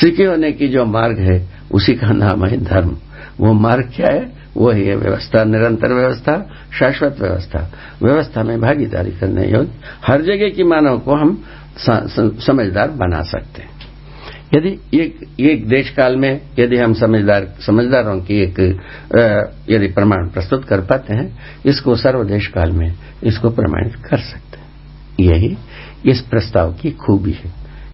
सुखी होने की जो मार्ग है, उसी का नाम है धर्म। वो मार्ग क्या है? वो है व्यवस्था, निरंतर व्यवस्था, शाश्वत व्यवस्था। व्यवस्था में भागीदारी करने योग्य हर जगह की मानव को हम समझदार बना सकते हैं। यदि एक एक देश काल में यदि हम समझदार, समझदारों की एक यदि प्रमाण प्रस्तुत कर पाते हैं, इसको सर्वदेश काल में इसको प्रमाणित कर सकते हैं। यही इस प्रस्ताव की खूबी है।